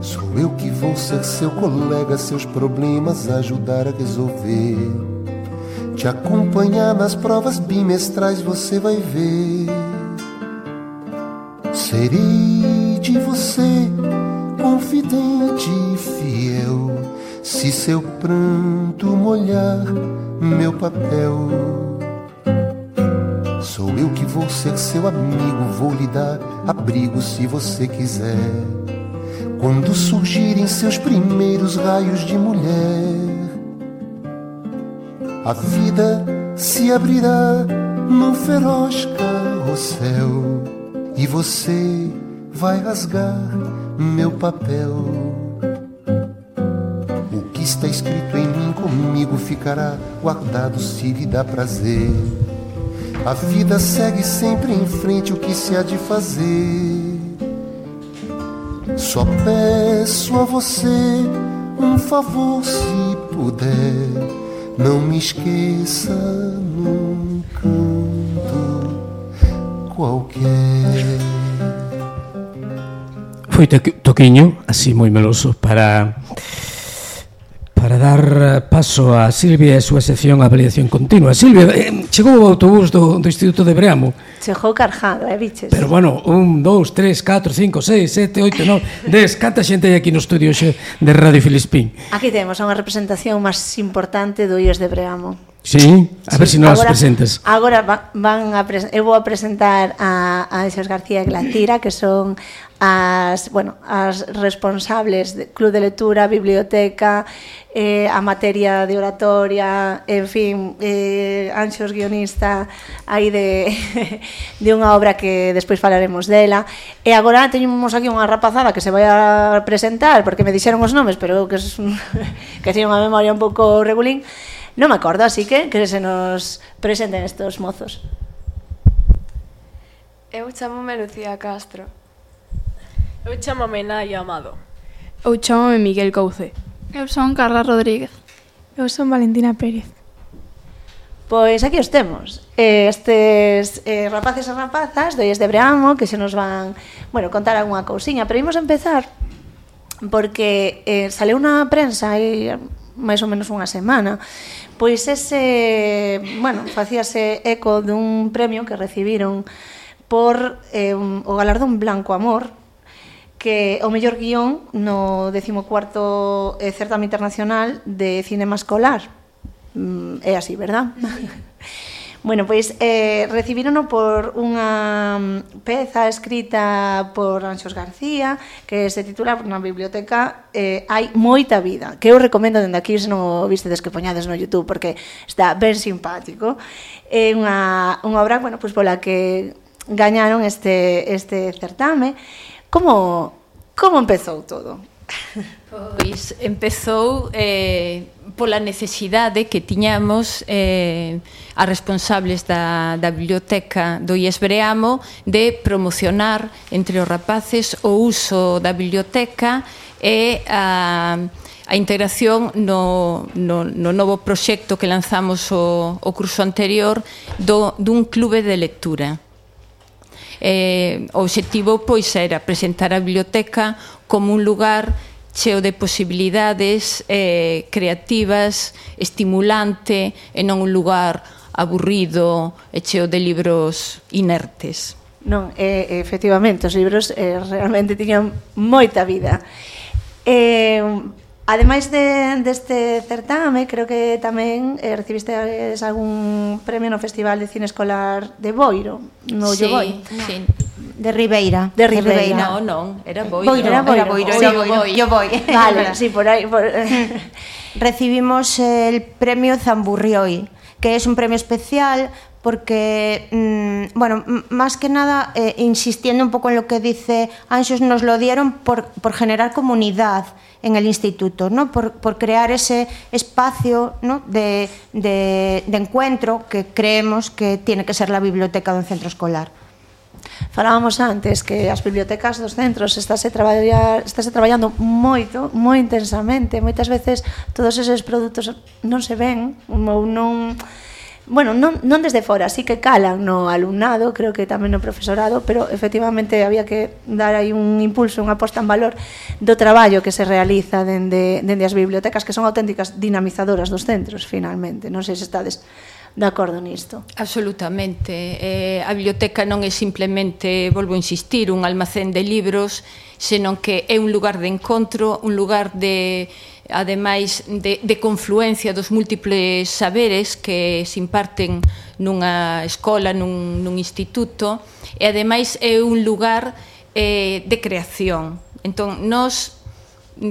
Sou eu que vou ser seu colega, seus problemas ajudar a resolver te acompanhar nas provas bimestrais, você vai ver. Serei de você, confidente e fiel. se seu pranto molhar meu papel. Sou eu que vou ser seu amigo, vou lhe dar abrigo se você quiser. Quando surgirem seus primeiros raios de mulher, a vida se abrirá num feroz carrossel e você vai rasgar meu papel. O que está escrito em mim comigo ficará guardado se lhe dá prazer. A vida segue sempre em frente, o que se há de fazer? Só peço a você um favor se puder. Não me esqueça num canto qualquer. Foi toquiño, así moi meloso, para dar paso a Silvia e a súa sección a avaliación continua. Silvia, eh, chegou o autobús do, do Instituto de Breamo. Chegou carjada, eh, biches. Pero bueno, un, dous, tres, catro, cinco, seis, sete, oito, non, des, canta xente hai aquí no estudio xe de Radio Filispín. Aquí temos a unha representación máis importante do IES de Breamo. Sí, a ver sí. se si non as presentas. Agora van a eu vou a presentar a, a Xos García e Glantira, que son as, bueno, as responsables de Club de Lectura, Biblioteca, eh, a materia de oratoria, en fin, eh, Anxos guionista aí de, de unha obra que despois falaremos dela. E agora teñemos aquí unha rapazada que se vai a presentar, porque me dixeron os nomes, pero que, es, que teño unha memoria un pouco regulín, Non me acordo, así que que se nos presenten estos mozos. Eu chamome Lucía Castro. Eu chamome Nayo Amado. Eu chamome Miguel Couce. Eu son Carla Rodríguez. Eu son Valentina Pérez. Pois aquí os temos. Estes eh, rapaces e rapazas do de Breamo que se nos van bueno, contar algunha cousiña. Pero imos empezar porque eh, saleu unha prensa aí máis ou menos unha semana pois ese, bueno, facíase eco dun premio que recibiron por eh, un, o galardón Blanco Amor, que o mellor guión no 14º eh, certame internacional de cinema escolar. Mm, é así, verdad? Sí. Bueno, pois eh, recibirono por unha peza escrita por Anxos García que se titula na biblioteca eh, Hai moita vida, que eu recomendo dende aquí se non o vistedes que poñades no Youtube porque está ben simpático. É eh, unha, unha obra, bueno, pois pola que gañaron este, este certame. Como, como empezou todo? Pois empezou eh, pola necesidade que tiñamos eh, a responsables da, da biblioteca do IES Breamo de promocionar entre os rapaces o uso da biblioteca e a, a integración no, no, no novo proxecto que lanzamos o, o curso anterior do, dun clube de lectura. Eh, o obxectivo pois era presentar a biblioteca como un lugar cheo de posibilidades eh, creativas, estimulante e non un lugar aburrido e cheo de libros inertes. Non, eh, efectivamente, os libros eh, realmente tiñan moita vida. Eh, Ademais de, deste certame, creo que tamén eh, recibiste algún premio no Festival de Cine Escolar de Boiro, no sí, Boi. Sí, De Ribeira. De Ribeira. Non, No, non, era Boiro. Boiro, era Boiro. Era Boiro, era Boiro. Boiro. Yo Boi. Vale, sí, por aí. Por... Recibimos el premio Zamburrioi que es un premio especial porque, mmm, bueno, más que nada eh, insistiendo un poco en lo que dice Anxos, nos lo dieron por, por generar comunidad en el instituto, ¿no? por, por crear ese espacio ¿no? de, de, de encuentro que creemos que tiene que ser la biblioteca dun centro escolar. Falábamos antes que as bibliotecas dos centros estáse, traballar, estáse traballando moito, moi intensamente. Moitas veces todos eses produtos non se ven ou non bueno, non, non desde fora, sí que calan no alumnado, creo que tamén no profesorado, pero efectivamente había que dar aí un impulso, unha posta en valor do traballo que se realiza dende, dende as bibliotecas, que son auténticas dinamizadoras dos centros, finalmente. Non sei se estades de acordo nisto. Absolutamente. Eh, a biblioteca non é simplemente, volvo a insistir, un almacén de libros, senón que é un lugar de encontro, un lugar de ademais de, de confluencia dos múltiples saberes que se imparten nunha escola, nun, nun instituto, e ademais é un lugar eh, de creación. Entón, nós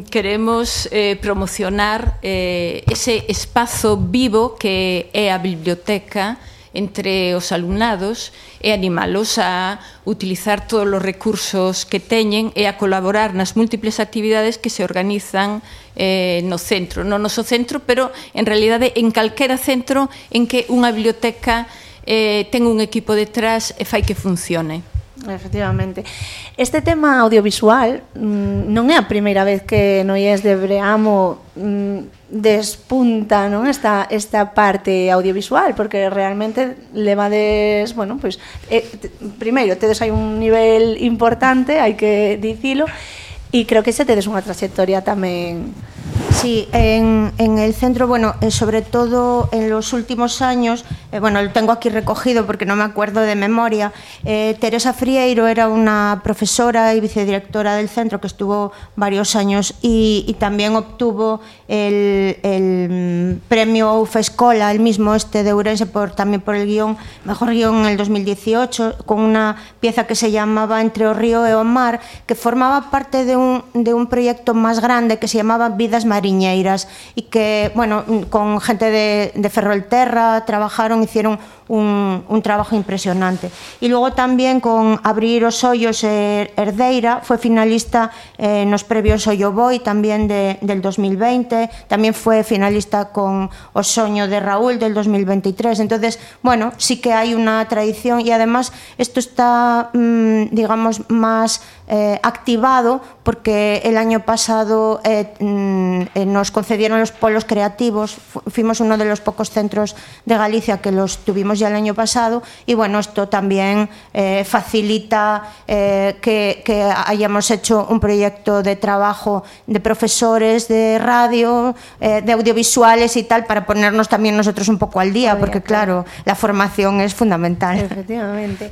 queremos eh, promocionar eh, ese espazo vivo que é a biblioteca entre os alumnados e animalos a utilizar todos os recursos que teñen e a colaborar nas múltiples actividades que se organizan eh, no centro, no noso centro, pero en realidade en calquera centro en que unha biblioteca eh, ten un equipo detrás e fai que funcione. Efectivamente. Este tema audiovisual mm, non é a primeira vez que noies de Breamo mm, despunta non esta, esta parte audiovisual porque realmente levades bueno, pois, eh, primeiro tedes hai un nivel importante hai que dicilo e creo que se tedes unha trayectoria tamén Sí, en, en el centro, bueno, eh, sobre todo en los últimos años, eh, bueno, lo tengo aquí recogido porque no me acuerdo de memoria, eh, Teresa Frieiro era una profesora y vicedirectora del centro que estuvo varios años y, y también obtuvo el, el premio UFA Escola, el mismo este de Urense, por, también por el guion, mejor guion en el 2018, con una pieza que se llamaba Entre o río e o mar, que formaba parte de un, de un proyecto más grande que se llamaba vidas mariñeiras e que, bueno, con gente de, de Ferrolterra trabajaron, hicieron un, un trabajo impresionante. Y luego también con Abrir os Ollos Herdeira, fue finalista eh, nos previos Ollo Boy también de, del 2020, también fue finalista con O Soño de Raúl del 2023. Entonces, bueno, sí que hay una tradición y además esto está, mmm, digamos, más eh, activado porque el año pasado eh, eh, nos concedieron los polos creativos, fuimos uno de los pocos centros de Galicia que los tuvimos ya el año pasado y bueno, esto también eh, facilita eh, que, que, hayamos hecho un proyecto de trabajo de profesores de radio, eh, de audiovisuales y tal, para ponernos también nosotros un poco al día, porque claro, la formación es fundamental. Efectivamente.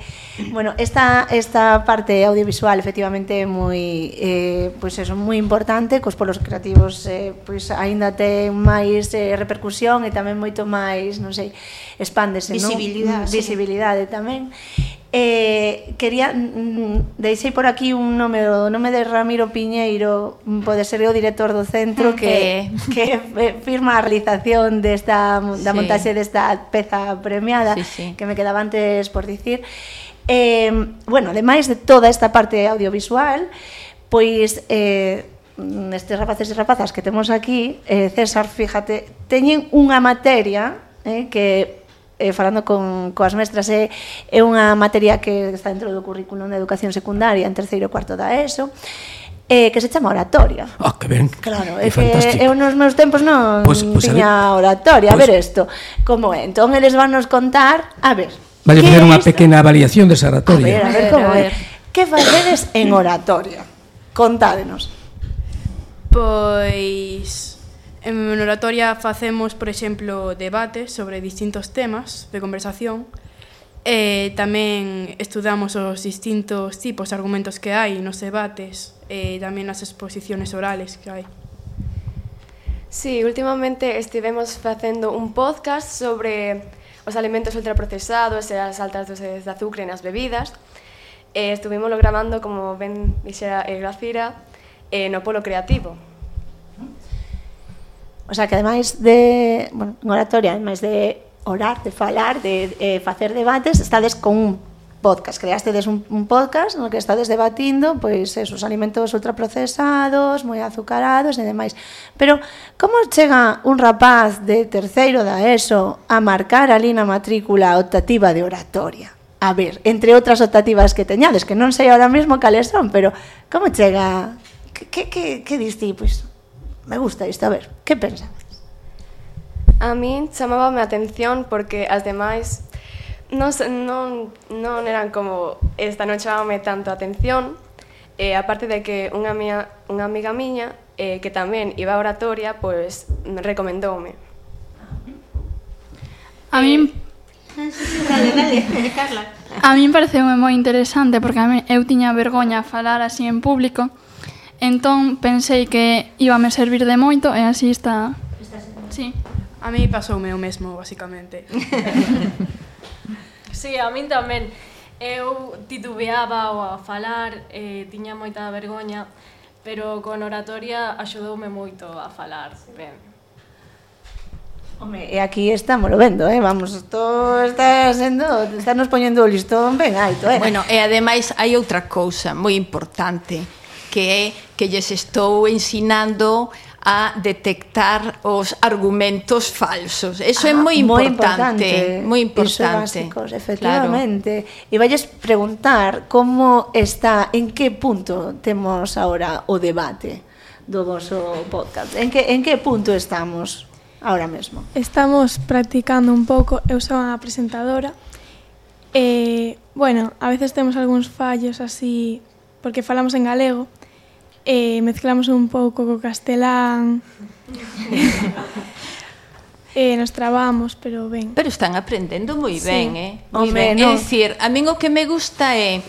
Bueno, esta, esta parte audiovisual efectivamente pois pues eso, moi importante, cos polos creativos pois aínda ten máis repercusión e tamén moito máis, non sei, expándese, non? visibilidade, visibilidade mm, sí. tamén. Eh, quería mm, mm deixei por aquí un nome, o nome de Ramiro Piñeiro, mm, pode ser o director do centro que que firma a realización desta da sí. montaxe desta peza premiada sí, sí. que me quedaba antes por dicir. Eh, bueno, ademais de toda esta parte audiovisual, pois eh, nestes rapaces e rapazas que temos aquí, eh, César, fíjate, teñen unha materia eh, que eh, falando con, coas mestras, é, é unha materia que está dentro do currículo na educación secundaria, en terceiro e cuarto da ESO, eh, que se chama oratoria. Ah, oh, que ben. Claro, é que eu nos meus tempos non pois, pois pues, pues, tiña a ver, oratoria, pues, a pois. ver isto, como é. Entón, eles van nos contar, a ver, Vale facer unha pequena avaliación desa oratoria. A ver, a ver, como é. Que facedes en oratoria? Contádenos. Pois En oratoria facemos, por exemplo, debates sobre distintos temas de conversación e tamén estudamos os distintos tipos de argumentos que hai nos debates e tamén nas exposiciones orales que hai. Sí, últimamente estivemos facendo un podcast sobre os alimentos ultraprocesados e as altas doses de azúcar nas bebidas. E estuvimos grabando, como ben dixera eh, Gracira, eh, no polo creativo. O sea, que ademais de, bueno, en oratoria, ademais de orar, de falar, de eh, facer debates, estades con un podcast, creastedes un, un podcast no que estades debatindo pois esos alimentos ultraprocesados, moi azucarados e demais. Pero como chega un rapaz de terceiro da ESO a marcar ali na matrícula optativa de oratoria? A ver, entre outras optativas que teñades, que non sei ahora mesmo cales son, pero como chega? Que, que, que, que diste? Pois, me gusta isto, a ver, Que pensades? A min chamábame a atención porque as demais non, non, non eran como esta, non chamábame tanto a atención. E aparte de que unha, mía, unha amiga miña eh, que tamén iba a oratoria, pois recomendoume. A min dale, eh, dale, Carla. A min pareceume moi interesante porque a mí, eu tiña vergoña falar así en público, Entón pensei que íbame servir de moito e así está... Sí. A mí pasoume o mesmo, basicamente. sí, a min tamén. Eu titubeaba ao a falar, eh, tiña moita vergoña, pero con oratoria axudoume moito a falar ben. Home, e aquí estamos lo vendo, eh? Vamos, isto está sendo, está nos poñendo o listón ben alto, eh? Bueno, e ademais hai outra cousa moi importante, que é que lles estou ensinando a detectar os argumentos falsos. Eso ah, é moi importante, moi importante. Importante. Básicos, efectivamente. Claro. E valles preguntar como está, en que punto temos agora o debate do voso podcast. En que en que punto estamos agora mesmo? Estamos practicando un pouco, eu sou a presentadora. Eh, bueno, a veces temos algúns fallos así porque falamos en galego, e mezclamos un pouco co castelán. eh, nos trabamos, pero ben. Pero están aprendendo moi ben, sí. eh? Moi ben. No. É dicir, a min o que me gusta é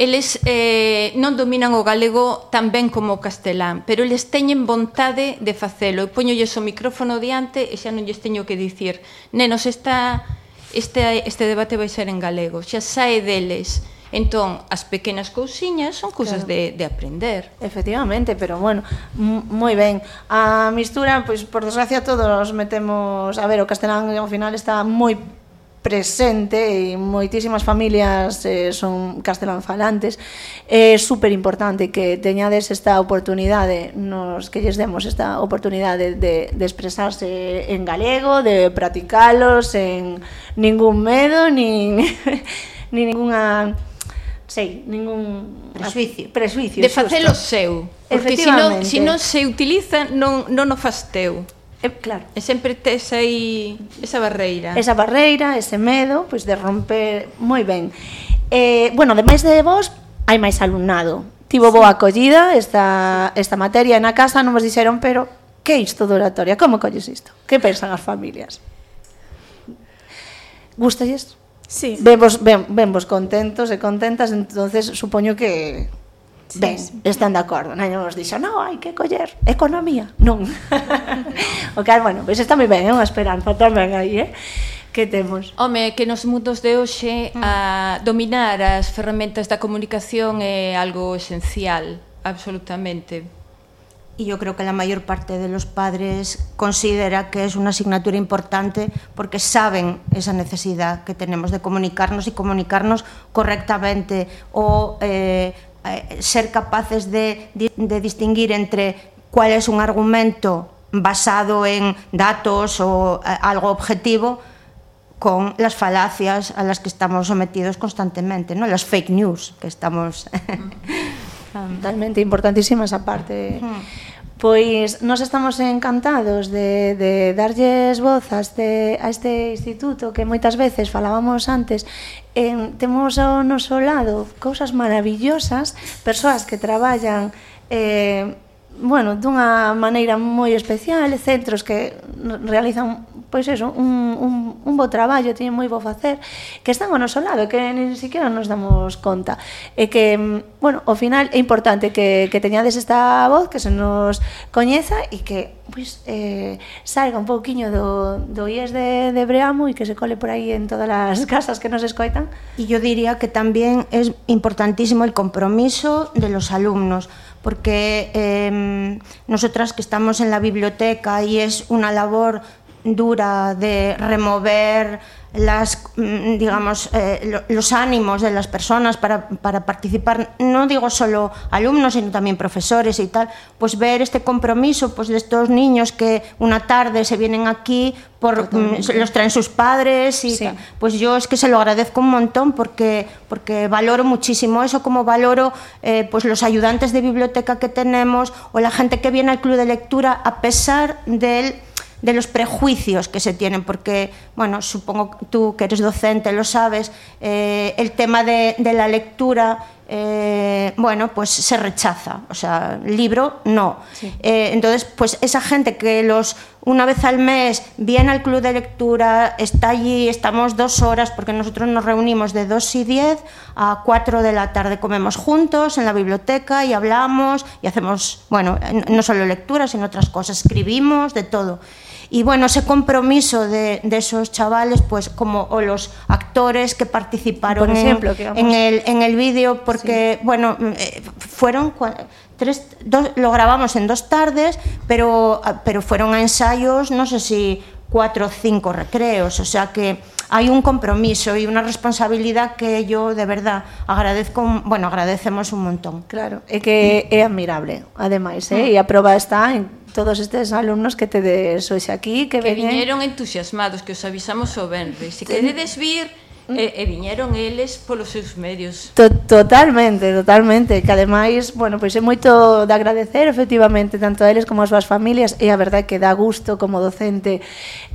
eles eh, non dominan o galego tan ben como o castelán, pero eles teñen vontade de facelo. E poñolles o micrófono diante e xa non lles teño que dicir, nenos, esta, este, este debate vai ser en galego, xa sae deles. Entón, as pequenas cousiñas son cousas claro. de, de aprender. Efectivamente, pero bueno, moi ben. A mistura, pois, por desgracia, todos metemos... A ver, o castelán ao final está moi presente e moitísimas familias eh, son castelanfalantes é super importante que teñades esta oportunidade nos que lles demos esta oportunidade de, de expresarse en galego de practicalos en ningún medo nin, nin ninguna sei, ningún presuicio, presuicio de facelo seu, porque se non, se non se utiliza non non o fas teu. É, claro. E sempre tes aí esa barreira. Esa barreira, ese medo, pois de romper moi ben. Eh, bueno, ademais de vos, hai máis alumnado. Tivo boa acollida esta, esta materia na casa, non vos dixeron, pero que isto de oratoria? Como colles isto? Que pensan as familias? Gustalles? sí. vemos, ven, vemos contentos e contentas, entonces supoño que ben, sí. están de acordo. Naño nos dixo, non, hai que coller economía. Non. o que, bueno, pois pues está moi ben, é unha esperanza tamén aí, eh? que temos? Home, que nos mundos de hoxe a mm. dominar as ferramentas da comunicación é algo esencial, absolutamente. Y yo creo que la mayor parte de los padres considera que es una asignatura importante porque saben esa necesidad que tenemos de comunicarnos y comunicarnos correctamente o eh, eh, ser capaces de, de distinguir entre cuál es un argumento basado en datos o eh, algo objetivo con las falacias a las que estamos sometidos constantemente, ¿no? las fake news que estamos Totalmente importantísima esa parte. Uh -huh. Pois nós estamos encantados de, de darlles voz a este, a este instituto que moitas veces falábamos antes. En, temos ao noso lado cousas maravillosas, persoas que traballan eh, bueno, dunha maneira moi especial, centros que realizan pois eso, un, un, un bo traballo, teñen moi bo facer, que están ao noso lado, que nin siquiera nos damos conta. E que, mm, bueno, ao final é importante que, que teñades esta voz, que se nos coñeza e que pois, eh, salga un pouquiño do, do IES de, de Breamo e que se cole por aí en todas as casas que nos escoitan. E yo diría que también es importantísimo el compromiso de los alumnos, porque eh, nosotras que estamos en la biblioteca y es una labor dura de remover las mm, digamos eh, lo- los ánimos de las personas para, para participar no digo solo alumnos sino también profesores y tal pues ver este compromiso pues de estos niños que una tarde se vienen aquí por mm, los traen sus padres y Sí. tal. pues yo es que se lo agradezco un montón porque porque valoro muchísimo eso como valoro eh, pues los ayudantes de biblioteca que tenemos o la gente que viene al club de lectura a pesar del de los prejuicios que se tienen, porque, bueno, supongo que tú que eres docente lo sabes, eh, el tema de, de la lectura eh, bueno, pues se rechaza. O sea, libro no. Sí. Eh, entonces, pues esa gente que los una vez al mes viene al club de lectura, está allí, estamos dos horas, porque nosotros nos reunimos de 2 y 10 a 4 de la tarde, comemos juntos en la biblioteca y hablamos y hacemos, bueno, no solo lectura, sino otras cosas, escribimos, de todo. Y bueno, ese compromiso de, de esos chavales, pues como o los actores que participaron Por en- ejemplo, el, en el vídeo, porque, bueno, eh, fueron tres, dos, lo grabamos en dos tardes, pero, ah, pero fueron a ensayos, no sé si cuatro ou cinco recreos, o sea que hai un compromiso e unha responsabilidade que yo de verdad agradezco, bueno, agradecemos un montón. Claro, é que é admirable, ademais, eh? Mm. e a prova está en todos estes alumnos que te des hoxe aquí que, que veñen... viñeron entusiasmados, que os avisamos o venres. Se queredes vir, Mm. e, e viñeron eles polos seus medios. To, totalmente, totalmente, que ademais, bueno, pois é moito de agradecer efectivamente tanto a eles como as súas familias e a verdade que dá gusto como docente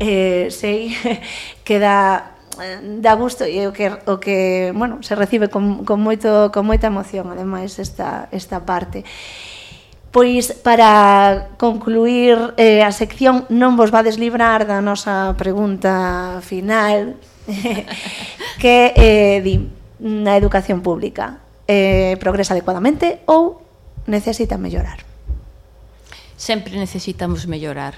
eh, sei que dá eh, dá gusto e o que o que, bueno, se recibe con con moito con moita emoción ademais esta esta parte. Pois para concluir eh, a sección non vos vades librar da nosa pregunta final que eh, di, na educación pública eh, progresa adecuadamente ou necesita mellorar? Sempre necesitamos mellorar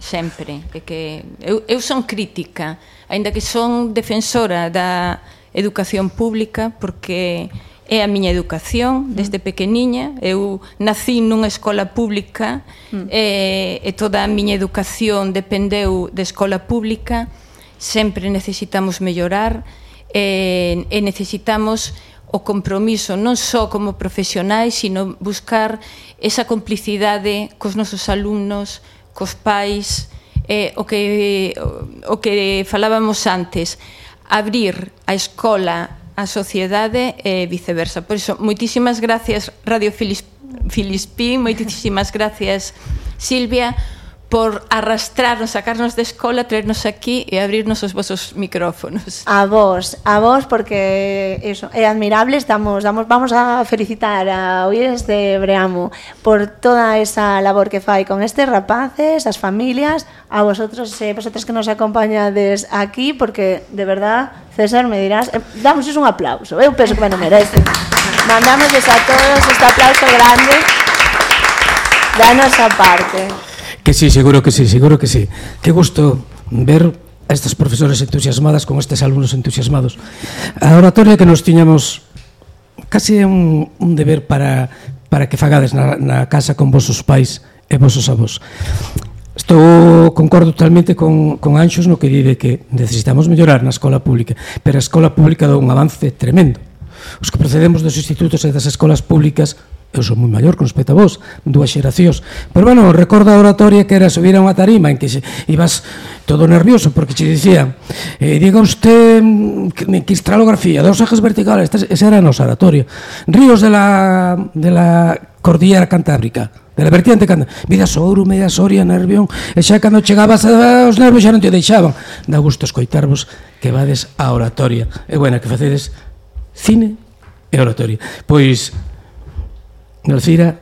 sempre que, que eu, eu son crítica aínda que son defensora da educación pública porque é a miña educación mm. desde pequeniña eu nací nunha escola pública mm. e, e toda a miña educación dependeu de escola pública e sempre necesitamos mellorar e, e necesitamos o compromiso non só como profesionais, sino buscar esa complicidade cos nosos alumnos, cos pais, eh, o, que, o que falábamos antes, abrir a escola a sociedade e eh, viceversa. Por iso, moitísimas gracias Radio Filispín, moitísimas gracias Silvia, por arrastrarnos, sacarnos de escola, traernos aquí e abrirnos os vosos micrófonos. A vos, a vos porque eso, eh, é admirable, estamos damos vamos a felicitar a Oires de Breamo por toda esa labor que fai con estes rapaces, eh, as familias, a vosotros, eh, vosotros que nos acompañades aquí porque de verdad, César, me dirás, eh, damos un aplauso, eh, eu penso que me non merece. Mandámosles a todos este aplauso grande. Danos aparte. Que sí, seguro que sí, seguro que sí. Qué gusto ver a estas profesoras entusiasmadas con estes alumnos entusiasmados. A oratoria que nos tiñamos casi é un, un deber para, para que fagades na, na casa con vosos pais e vosos avós. Estou concordo totalmente con, con Anxos no que di de que necesitamos mellorar na escola pública, pero a escola pública dá un avance tremendo. Os que procedemos dos institutos e das escolas públicas eu sou moi maior con respecto a vos, dúas xeracións. Pero bueno, recordo a oratoria que era subir a unha tarima en que se, ibas todo nervioso porque che dicían eh, diga usted mm, que estralografía, dos ejes verticales, esta, esa era a nosa oratoria. Ríos de la, de la cordillera cantábrica, de la vertiente cantábrica. Vida Souro, Media Soria, Nervión, e xa cando chegabas eh, os nervios xa non te deixaban. Da gusto escoitarvos que vades a oratoria. E bueno, que facedes cine e oratoria. Pois Nolcira,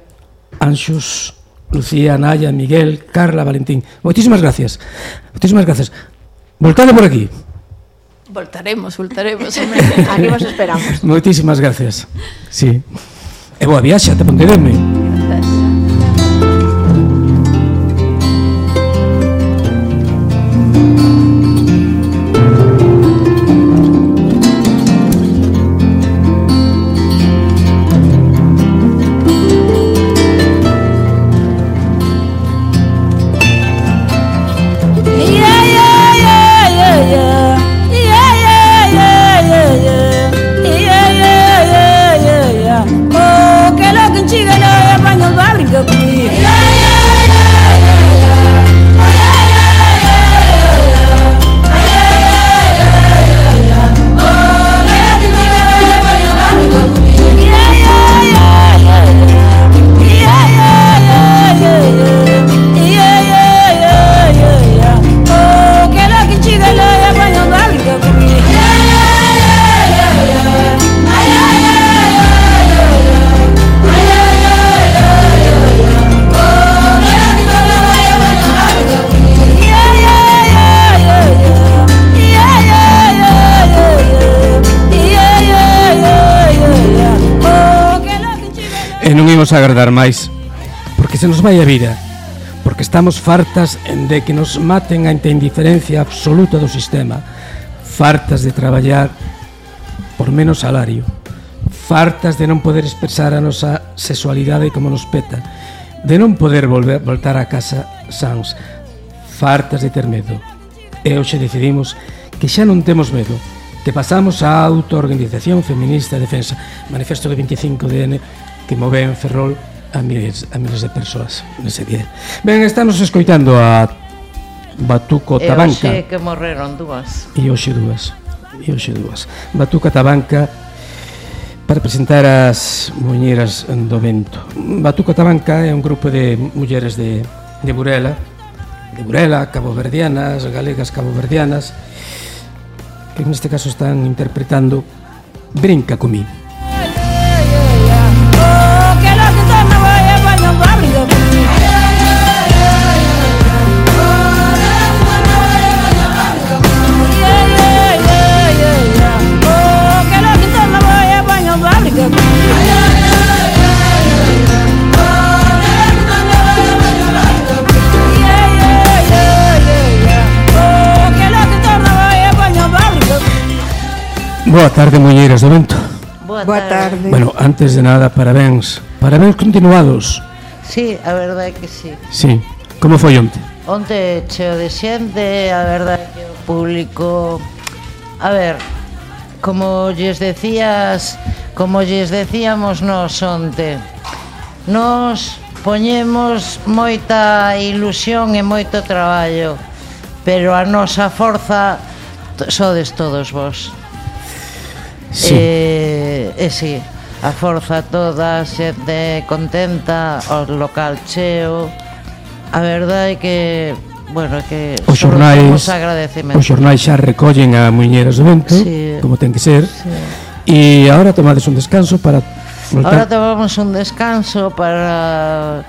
Anxos, Lucía, Naya, Miguel, Carla, Valentín. Moitísimas gracias. Moitísimas gracias. Voltade por aquí. Voltaremos, voltaremos. Aquí vos esperamos. Moitísimas gracias. Sí. E boa viaxe, te pondereme. podemos agardar máis. Porque se nos vai a vida Porque estamos fartas de que nos maten ante a indiferencia absoluta do sistema. Fartas de traballar por menos salario. Fartas de non poder expresar a nosa sexualidade como nos peta. De non poder volver voltar a casa sans. Fartas de ter medo. E hoxe decidimos que xa non temos medo que pasamos á autoorganización feminista de defensa. Manifesto de 25 de que move en Ferrol a miles, a miles de persoas nese día. Ben, estamos escoitando a Batuco Tabanca. E hoxe que morreron dúas. E hoxe dúas. E hoxe dúas. Batuco Tabanca para presentar as Muñeras do Vento. Batuco Tabanca é un grupo de mulleres de, de Burela, de Burela, caboverdianas, galegas caboverdianas, que neste caso están interpretando Brinca comigo. Boa tarde, moñeiras do Vento. Boa tarde. Boa tarde. Bueno, antes de nada, parabéns. Parabéns continuados. Sí, a verdade é que sí. Sí. Como foi onte? Onte cheo de xente, a verdade é que o público... A ver, como lles decías, como lles decíamos nos onte, nos poñemos moita ilusión e moito traballo, pero a nosa forza sodes todos vos. Sí. E, e sí, a forza toda, xente contenta, o local cheo. A verdade é que Bueno, que os xornais os xornais xa recollen a Muñeiras do Vento, sí, como ten que ser. Sí. E agora tomades un descanso para voltar. Agora tomamos un descanso para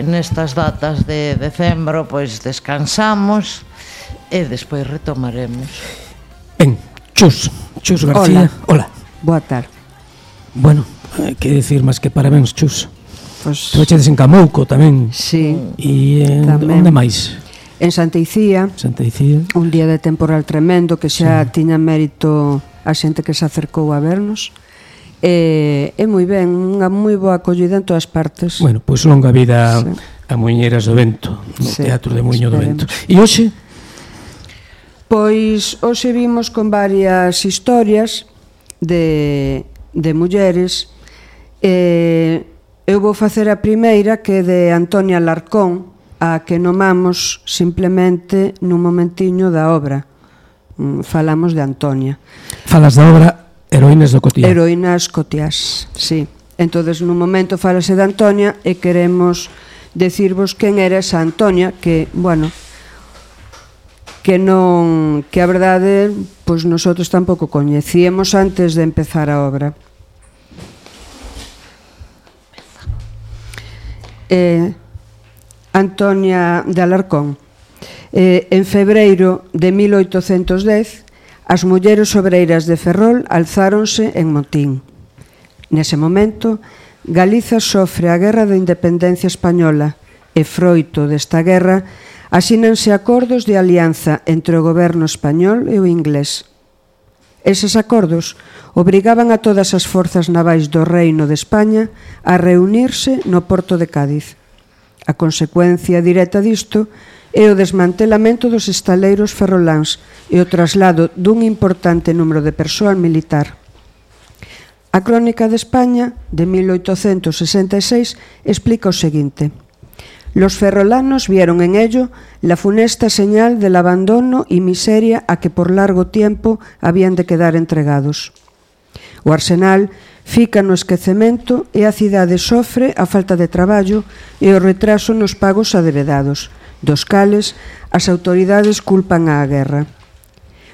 nestas datas de decembro, pois descansamos e despois retomaremos. Ben, Chus, Chus García. Hola. Hola. Boa tarde. Bueno, hai que decir máis que parabéns, Chus. Pois... tu Trabaxedes en Camouco tamén. Sí. E en, tamén. onde máis? En Santa Icía, Santa Icía. Un día de temporal tremendo que xa sí. tiña mérito a xente que se acercou a vernos. E, e moi ben, unha moi boa acollida en todas partes. Bueno, pois longa vida sí. a Muñeiras do Vento, no sí, Teatro de Muño do Vento. E hoxe, Pois hoxe vimos con varias historias de, de mulleres. Eh, eu vou facer a primeira que é de Antonia Larcón, a que nomamos simplemente nun momentiño da obra. Mm, falamos de Antonia. Falas da obra Heroínas do Cotiás. Heroínas Cotiás, sí. Entonces, nun momento falase de Antonia e queremos decirvos quen era esa Antonia que, bueno, que non que a verdade pois nosotros tampouco coñecíamos antes de empezar a obra. Eh, Antonia de Alarcón. Eh, en febreiro de 1810, as mulleres obreiras de Ferrol alzáronse en motín. Nese momento, Galiza sofre a Guerra da Independencia Española e froito desta guerra Asínanse acordos de alianza entre o goberno español e o inglés. Eses acordos obrigaban a todas as forzas navais do Reino de España a reunirse no porto de Cádiz. A consecuencia directa disto é o desmantelamento dos estaleiros ferroláns e o traslado dun importante número de persoal militar. A Crónica de España, de 1866, explica o seguinte – Los ferrolanos vieron en ello la funesta señal del abandono y miseria a que por largo tiempo habían de quedar entregados. O arsenal fica no esquecemento e a cidade sofre a falta de traballo e o retraso nos pagos adevedados, dos cales as autoridades culpan á guerra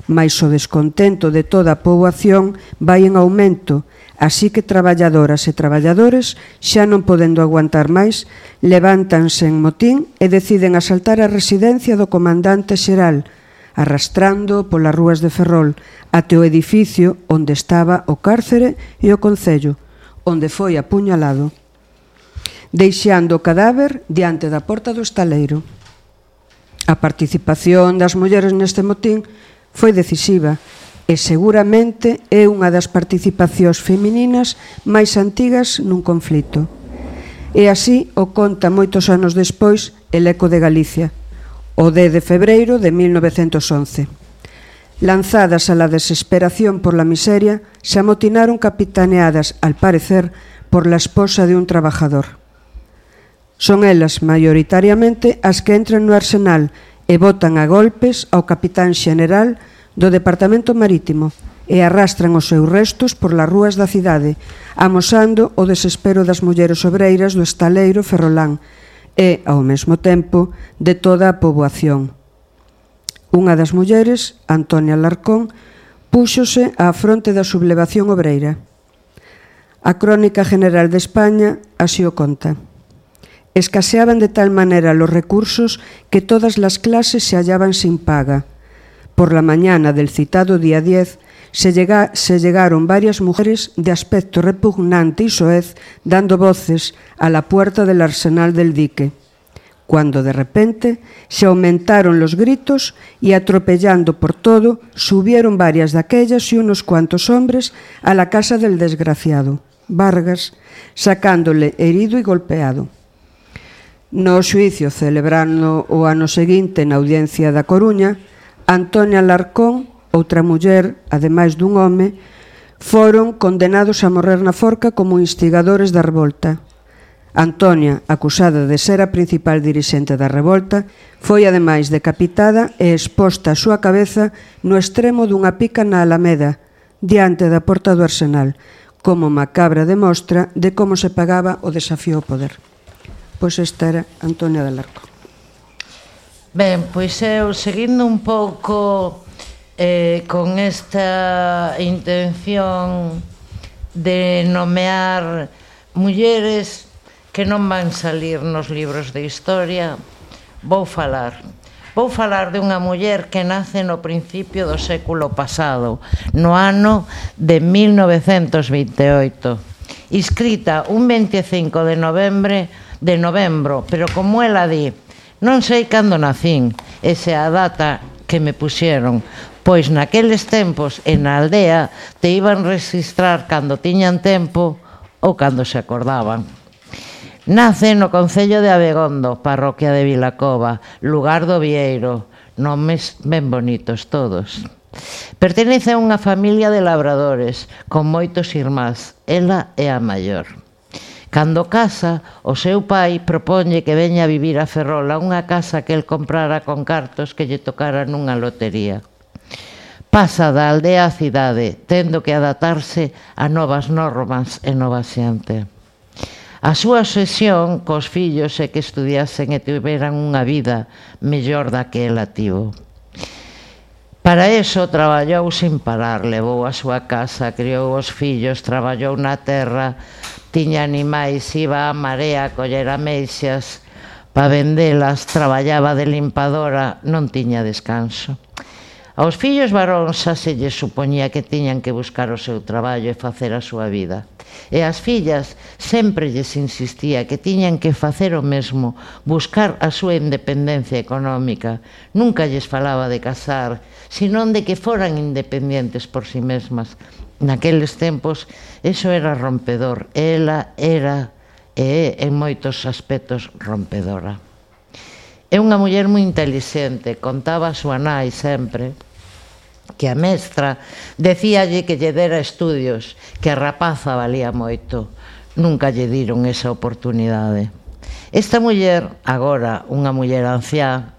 mais o descontento de toda a poboación vai en aumento, así que traballadoras e traballadores, xa non podendo aguantar máis, levántanse en motín e deciden asaltar a residencia do comandante xeral, arrastrando polas rúas de Ferrol até o edificio onde estaba o cárcere e o concello, onde foi apuñalado, deixando o cadáver diante da porta do estaleiro. A participación das mulleres neste motín foi decisiva e seguramente é unha das participacións femininas máis antigas nun conflito. E así o conta moitos anos despois El Eco de Galicia, o 10 de febreiro de 1911. Lanzadas a la desesperación por la miseria, se amotinaron capitaneadas, al parecer, por la esposa de un trabajador. Son elas, maioritariamente, as que entran no arsenal e votan a golpes ao capitán xeneral do Departamento Marítimo e arrastran os seus restos por las rúas da cidade, amosando o desespero das mulleres obreiras do estaleiro Ferrolán e, ao mesmo tempo, de toda a poboación. Unha das mulleres, Antonia Larcón, púxose á fronte da sublevación obreira. A Crónica General de España así o conta. Escaseaban de tal manera los recursos que todas las clases se hallaban sin paga, Por la mañana del citado día 10 se, llega, se llegaron varias mujeres de aspecto repugnante y soez dando voces a la puerta del arsenal del dique, cuando de repente se aumentaron los gritos y atropellando por todo subieron varias de aquellas y unos cuantos hombres a la casa del desgraciado, Vargas, sacándole herido y golpeado. No xuicio celebrando o ano seguinte na audiencia da Coruña, Antonia Larcón, outra muller, ademais dun home, foron condenados a morrer na forca como instigadores da revolta. Antonia, acusada de ser a principal dirixente da revolta, foi ademais decapitada e exposta a súa cabeza no extremo dunha pica na Alameda, diante da porta do Arsenal, como macabra demostra de como se pagaba o desafío ao poder. Pois esta era Antonia de Larco. Ben, pois eu seguindo un pouco eh, con esta intención de nomear mulleres que non van salir nos libros de historia, vou falar. Vou falar de unha muller que nace no principio do século pasado, no ano de 1928. Inscrita un 25 de novembro, de novembro, pero como ela di, Non sei cando nacín, ese a data que me puxeron, pois naqueles tempos en a aldea te iban registrar cando tiñan tempo ou cando se acordaban. Nace no Concello de Abegondo, parroquia de Vilacova, lugar do Vieiro, nomes ben bonitos todos. Pertenece a unha familia de labradores, con moitos irmás, ela é a maior. Cando casa, o seu pai propoñe que veña a vivir a Ferrol a unha casa que el comprara con cartos que lle tocara nunha lotería. Pasa da aldea á cidade, tendo que adaptarse a novas normas e nova xente. A súa obsesión cos fillos é que estudiasen e tiveran unha vida mellor da que ela tivo. Para eso traballou sin parar, levou a súa casa, criou os fillos, traballou na terra, tiña animais, iba a marea a coller ameixas para vendelas, traballaba de limpadora, non tiña descanso. Aos fillos varóns xa se lle supoñía que tiñan que buscar o seu traballo e facer a súa vida. E as fillas sempre lles insistía que tiñan que facer o mesmo, buscar a súa independencia económica. Nunca lles falaba de casar, senón de que foran independientes por si sí mesmas naqueles tempos eso era rompedor. Ela era e é en moitos aspectos rompedora. É unha muller moi inteligente contaba a súa nai sempre que a mestra decíalle que lle dera estudios que a rapaza valía moito. Nunca lle diron esa oportunidade. Esta muller agora unha muller anciá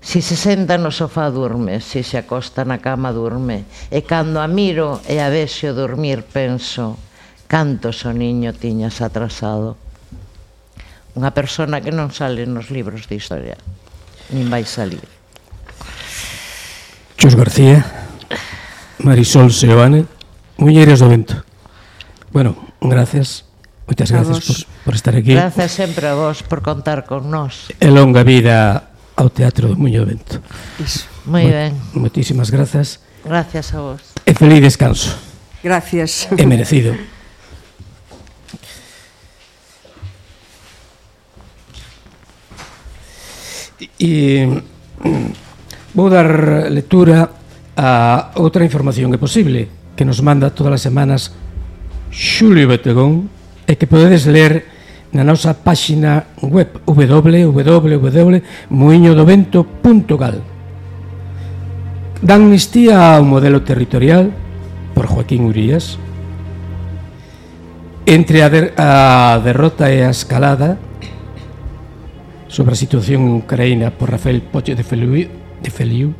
Si se senta no sofá durme, si se acosta na cama durme, e cando a miro e a vexo dormir penso, canto soniño tiñas atrasado. Unha persona que non sale nos libros de historia, nin vai salir. Chus García, Marisol Seoane, Mulleres do Vento. Bueno, gracias. Moitas gracias por, por estar aquí. Gracias sempre a vos por contar con nós. E longa vida ao Teatro do Muño Vento. Iso. Moi ben. Moitísimas grazas. Gracias a vos. E feliz descanso. Gracias. E merecido. E mm, vou dar lectura a outra información que é posible que nos manda todas as semanas Xulio Betegón e que podedes ler na nosa páxina web www.moinhodovento.gal Dan amnistía ao modelo territorial por Joaquín Urías entre a, der a derrota e a escalada sobre a situación en Ucraína por Rafael Poche de Feliu, de Feliu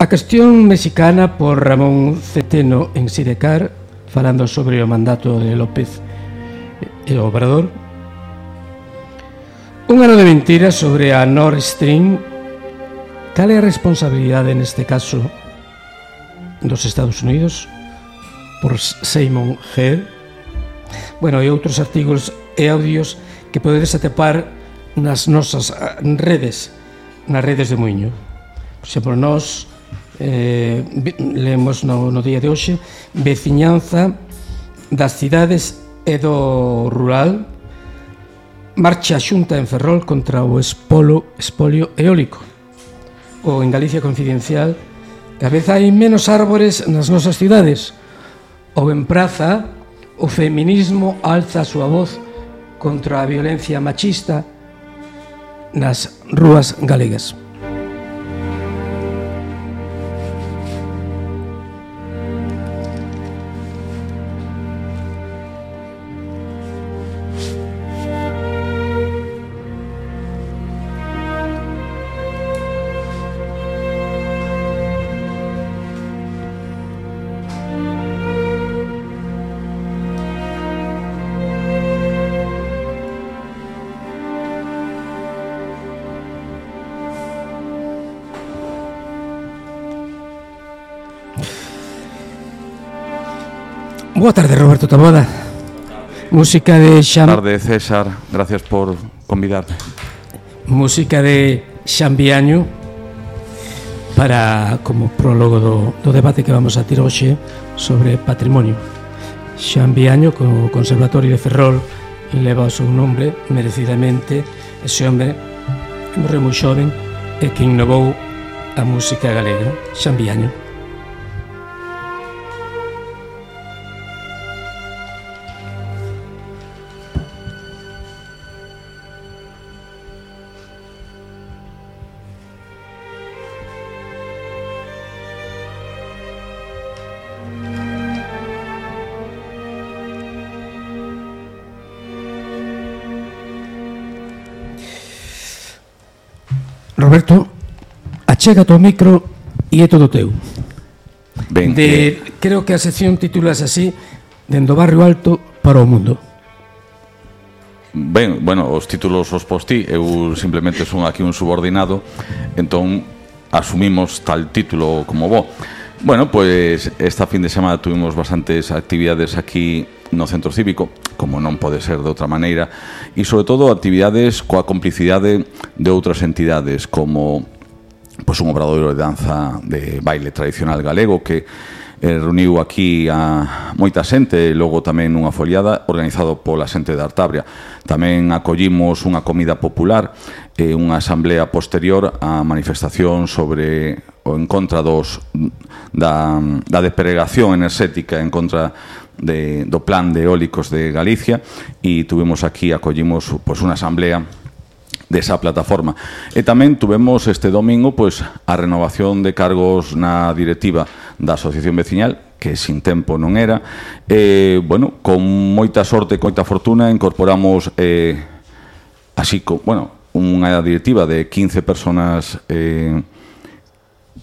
a cuestión mexicana por Ramón Ceteno en Sidecar falando sobre o mandato de López e Obrador Un ano de mentiras sobre a Nord Stream Cal é a responsabilidade neste caso dos Estados Unidos por Simon Hare? Bueno, e outros artigos e audios que podedes atepar nas nosas ah, redes, nas redes de Muiño. Por exemplo, nós eh, lemos no, no día de hoxe Veciñanza das cidades edo rural marcha xunta en Ferrol contra o espolo, espolio eólico ou en Galicia Confidencial cada vez hai menos árbores nas nosas cidades ou en praza o feminismo alza a súa voz contra a violencia machista nas rúas galegas. Boa tarde, Roberto Taboada. Música de Xan... Boa tarde, César. Gracias por convidarme. Música de Xan Biaño para como prólogo do, do debate que vamos a ter hoxe sobre patrimonio. Xan Biaño, co Conservatorio de Ferrol, leva o seu nombre merecidamente ese hombre morreu moi xoven e que innovou a música galega, Xan Biaño. Roberto, achégate ao micro e é todo teu. Ben, de, eh... Creo que a sección titulas así Dendo barrio alto para o mundo. Ben, bueno, os títulos os postí, eu simplemente son aquí un subordinado, entón asumimos tal título como vos. Bueno, pues esta fin de semana tuvimos bastantes actividades aquí no centro cívico, como non pode ser de outra maneira, e sobre todo actividades coa complicidade de outras entidades, como pois, un obradoiro de danza de baile tradicional galego que eh, reuniu aquí a moita xente e logo tamén unha foliada organizado pola xente de Artabria. Tamén acollimos unha comida popular e unha asamblea posterior á manifestación sobre o en contra dos da, da desperegación enerxética en contra de, do plan de eólicos de Galicia e tuvemos aquí, acollimos pois, unha asamblea desa plataforma. E tamén tuvemos este domingo pois a renovación de cargos na directiva da Asociación Veciñal, que sin tempo non era. E, bueno, con moita sorte, coita fortuna, incorporamos eh, así, co, bueno, unha directiva de 15 personas eh,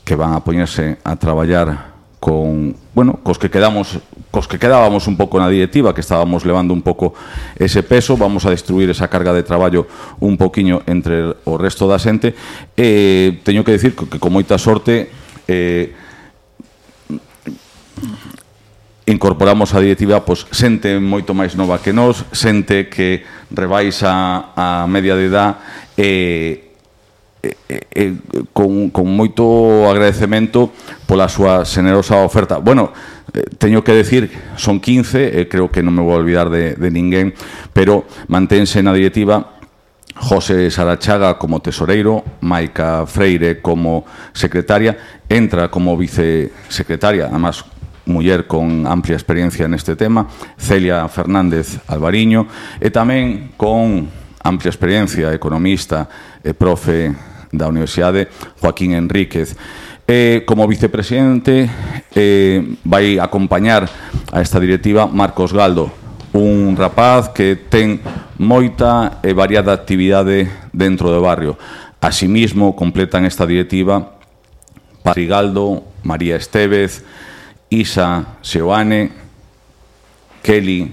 que van a poñerse a traballar con, bueno, cos que quedamos cos que quedábamos un pouco na directiva, que estábamos levando un pouco ese peso, vamos a destruir esa carga de traballo un poquiño entre o resto da xente. Eh, teño que decir que con moita sorte eh, incorporamos a directiva pois, xente moito máis nova que nós, xente que rebaixa a media de edad e eh, Eh, eh, eh, con, con moito agradecemento pola súa generosa oferta. Bueno, eh, teño que decir, son 15, eh, creo que non me vou olvidar de, de ninguén, pero manténse na directiva José Sarachaga como tesoreiro, Maica Freire como secretaria, entra como vicesecretaria, además muller con amplia experiencia neste tema, Celia Fernández Alvariño, e tamén con amplia experiencia, economista e profe da Universidade Joaquín Enríquez. Eh, como vicepresidente eh, vai acompañar a esta directiva Marcos Galdo, un rapaz que ten moita e variada actividade dentro do barrio. Asimismo, completan esta directiva Patri Galdo, María Estevez, Isa Seoane, Kelly,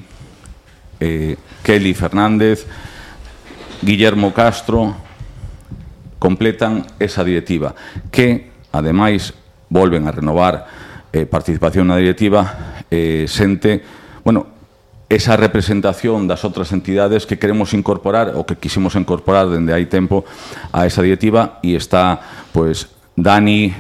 eh, Kelly Fernández, Guillermo Castro completan esa directiva que, ademais, volven a renovar eh, participación na directiva eh, sente, bueno, esa representación das outras entidades que queremos incorporar ou que quisimos incorporar dende hai tempo a esa directiva e está pois Dani,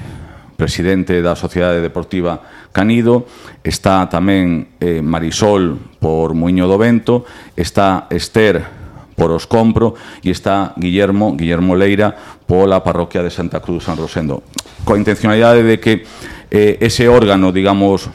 presidente da Sociedade Deportiva Canido, está tamén eh, Marisol por Muiño do Vento, está Esther por os compro e está Guillermo, Guillermo Leira pola parroquia de Santa Cruz San Rosendo. Coa intencionalidade de que eh, ese órgano, digamos,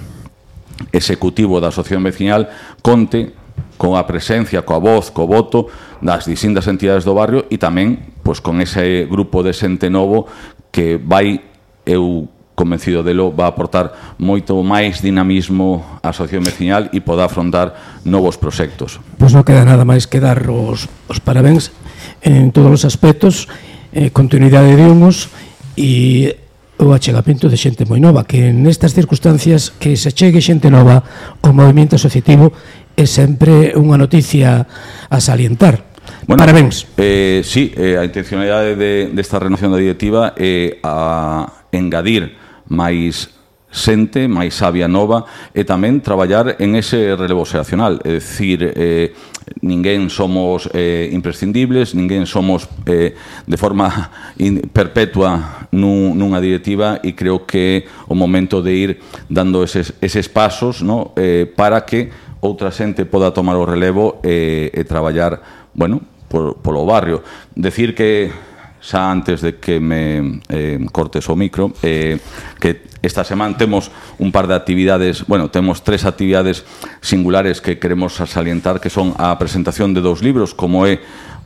executivo da asociación vecinal conte con a presencia, coa voz, co voto das distintas entidades do barrio e tamén pois, con ese grupo de xente novo que vai, eu convencido delo, va aportar moito máis dinamismo á asociación veciñal e poda afrontar novos proxectos. Pois non queda nada máis que dar os, os parabéns en todos os aspectos, eh, continuidade de unhos e o achegamento de xente moi nova, que nestas circunstancias que se chegue xente nova ao movimento asociativo é sempre unha noticia a salientar. Bueno, Parabéns. Eh, sí, eh, a intencionalidade de, desta de renovación da directiva é eh, a engadir máis xente, máis sabia nova e tamén traballar en ese relevo xeracional, é dicir, eh, ninguén somos eh, imprescindibles, ninguén somos eh, de forma in, perpetua nun, nunha directiva e creo que é o momento de ir dando eses, eses pasos no? eh, para que outra xente poda tomar o relevo eh, e traballar bueno, por, polo barrio. Decir que xa antes de que me eh, cortes o micro eh, que esta semana temos un par de actividades bueno, temos tres actividades singulares que queremos salientar que son a presentación de dous libros como é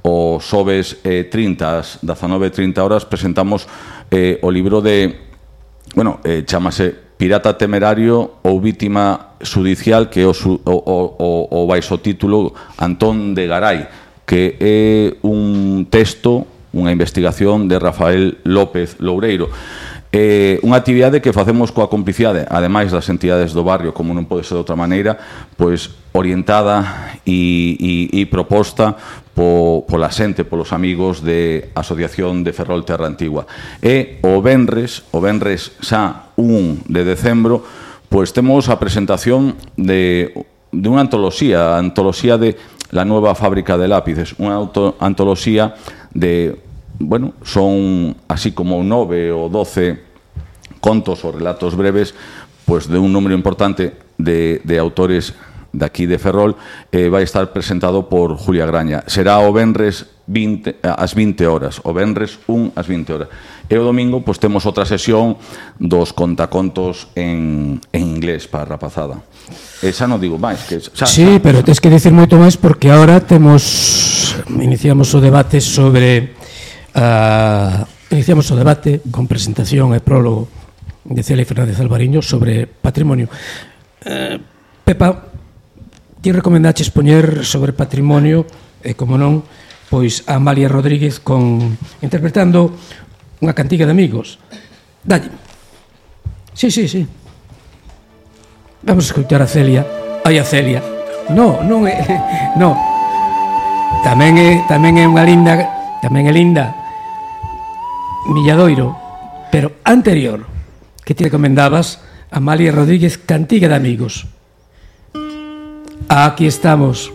o Sobes eh, 30 as 19.30 horas presentamos eh, o libro de bueno, eh, chamase Pirata Temerario ou Vítima Judicial que é o, o, o, o baixo título Antón de Garay que é un texto unha investigación de Rafael López Loureiro. Eh, unha actividade que facemos coa complicidade, ademais das entidades do barrio, como non pode ser de outra maneira, pois orientada e, e, e proposta po, pola xente, polos amigos de Asociación de Ferrol Terra Antigua. E o Benres, o Benres xa 1 de decembro, pois temos a presentación de de unha antoloxía, a antoloxía de la nueva fábrica de lápices, unha auto, antoloxía de, bueno, son así como nove ou doce contos ou relatos breves pues de un número importante de, de autores de aquí de Ferrol eh, vai estar presentado por Julia Graña. Será o Benres 20, as 20 horas, o Benres 1 as 20 horas. E o domingo pois, temos outra sesión dos contacontos en, en inglés para a rapazada. E xa non digo máis que xa, Sí, xa, pero tens que dicir moito máis porque agora temos iniciamos o debate sobre uh, iniciamos o debate con presentación e prólogo de Celia Fernández Alvariño sobre patrimonio. Eh, Pepa, ti recomendaches poñer sobre patrimonio e como non, pois a Amalia Rodríguez con interpretando unha cantiga de amigos. Dalle. Sí, sí, sí. Vamos a escoitar a Celia. Ai, a Celia. No, non é... No. Tamén é, tamén é unha linda... Tamén é linda. Milladoiro. Pero anterior, que te recomendabas, Amalia Rodríguez, Cantiga de Amigos. Aquí estamos.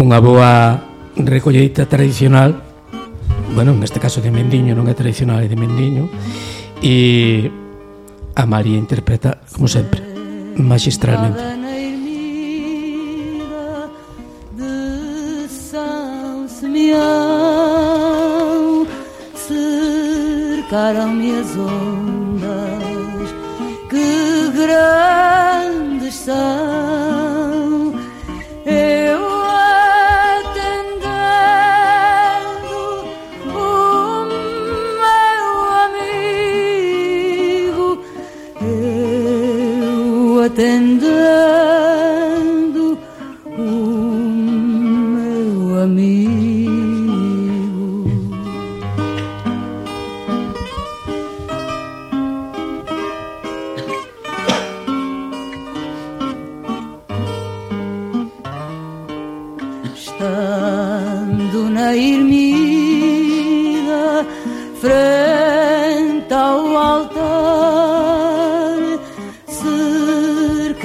Unha boa recolleita tradicional bueno, neste caso de Mendiño non é tradicional, é de Mendiño e A María interpreta, como sempre, magistralmente. Cercaram-me as ondas, que grandes são.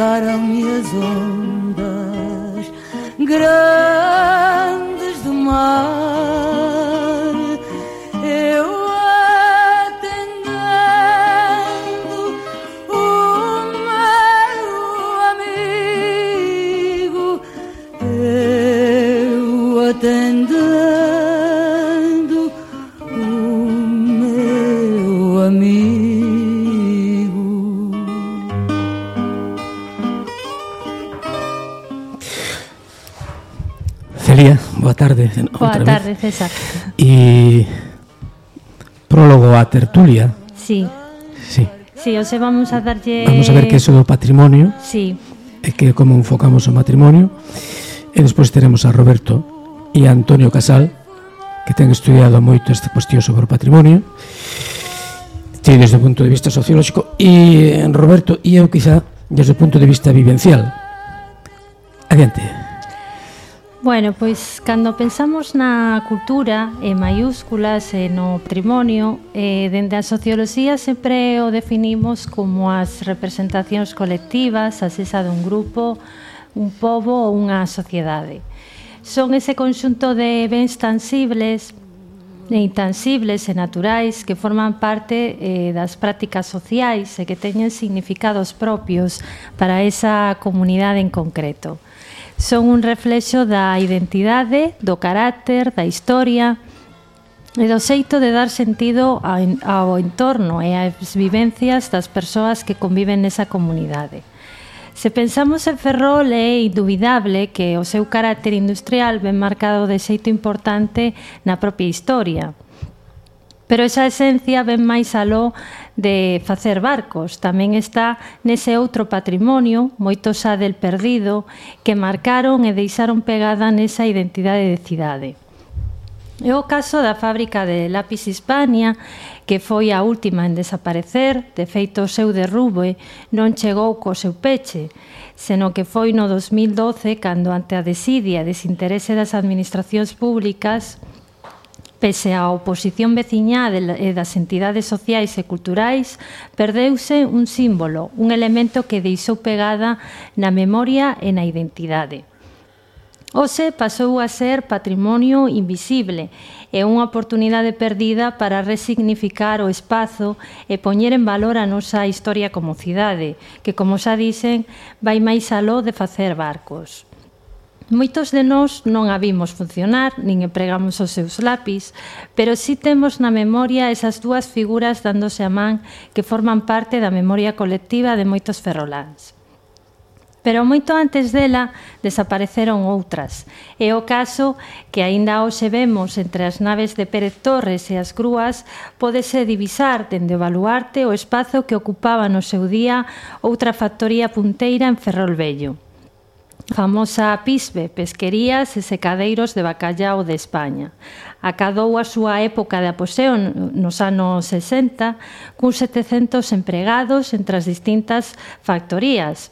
tocaram-me as ondas. Grande tarde. Boa Boa tarde, vez. César. E prólogo a tertulia. Sí. Sí. Sí, o sea, vamos a darlle... Vamos a ver que é sobre o patrimonio. Sí. E que como enfocamos o matrimonio. E despois teremos a Roberto e a Antonio Casal, que ten estudiado moito esta cuestión sobre o patrimonio. Sí, desde o punto de vista sociolóxico. E eh, Roberto e eu, quizá, desde o punto de vista vivencial. Adiante. Adiante. Bueno, pois cando pensamos na cultura en maiúsculas e no patrimonio, eh, dende a socioloxía sempre o definimos como as representacións colectivas, a cesa dun grupo, un pobo ou unha sociedade. Son ese conxunto de bens tangibles e intangibles e naturais que forman parte eh, das prácticas sociais e que teñen significados propios para esa comunidade en concreto son un reflexo da identidade, do carácter, da historia e do xeito de dar sentido ao entorno e ás vivencias das persoas que conviven nesa comunidade. Se pensamos en Ferrol é indubidable que o seu carácter industrial ven marcado de xeito importante na propia historia, Pero esa esencia ven máis aló de facer barcos. Tamén está nese outro patrimonio, moito xa del perdido, que marcaron e deixaron pegada nesa identidade de cidade. É o caso da fábrica de Lápis Hispania, que foi a última en desaparecer, de feito o seu derrube non chegou co seu peche, senón que foi no 2012 cando ante a desidia e desinterese das administracións públicas pese á oposición veciñá e das entidades sociais e culturais, perdeuse un símbolo, un elemento que deixou pegada na memoria e na identidade. Ose pasou a ser patrimonio invisible e unha oportunidade perdida para resignificar o espazo e poñer en valor a nosa historia como cidade, que, como xa dicen, vai máis aló de facer barcos. Moitos de nós non a vimos funcionar, nin empregamos os seus lápis, pero sí temos na memoria esas dúas figuras dándose a man que forman parte da memoria colectiva de moitos ferroláns. Pero moito antes dela desapareceron outras. É o caso que aínda hoxe vemos entre as naves de Pérez Torres e as grúas podese divisar dende o baluarte o espazo que ocupaba no seu día outra factoría punteira en Ferrolvello. Famosa Pisbe, pesquerías e secadeiros de bacallao de España. Acadou a súa época de aposeo nos anos 60 cun 700 empregados entre as distintas factorías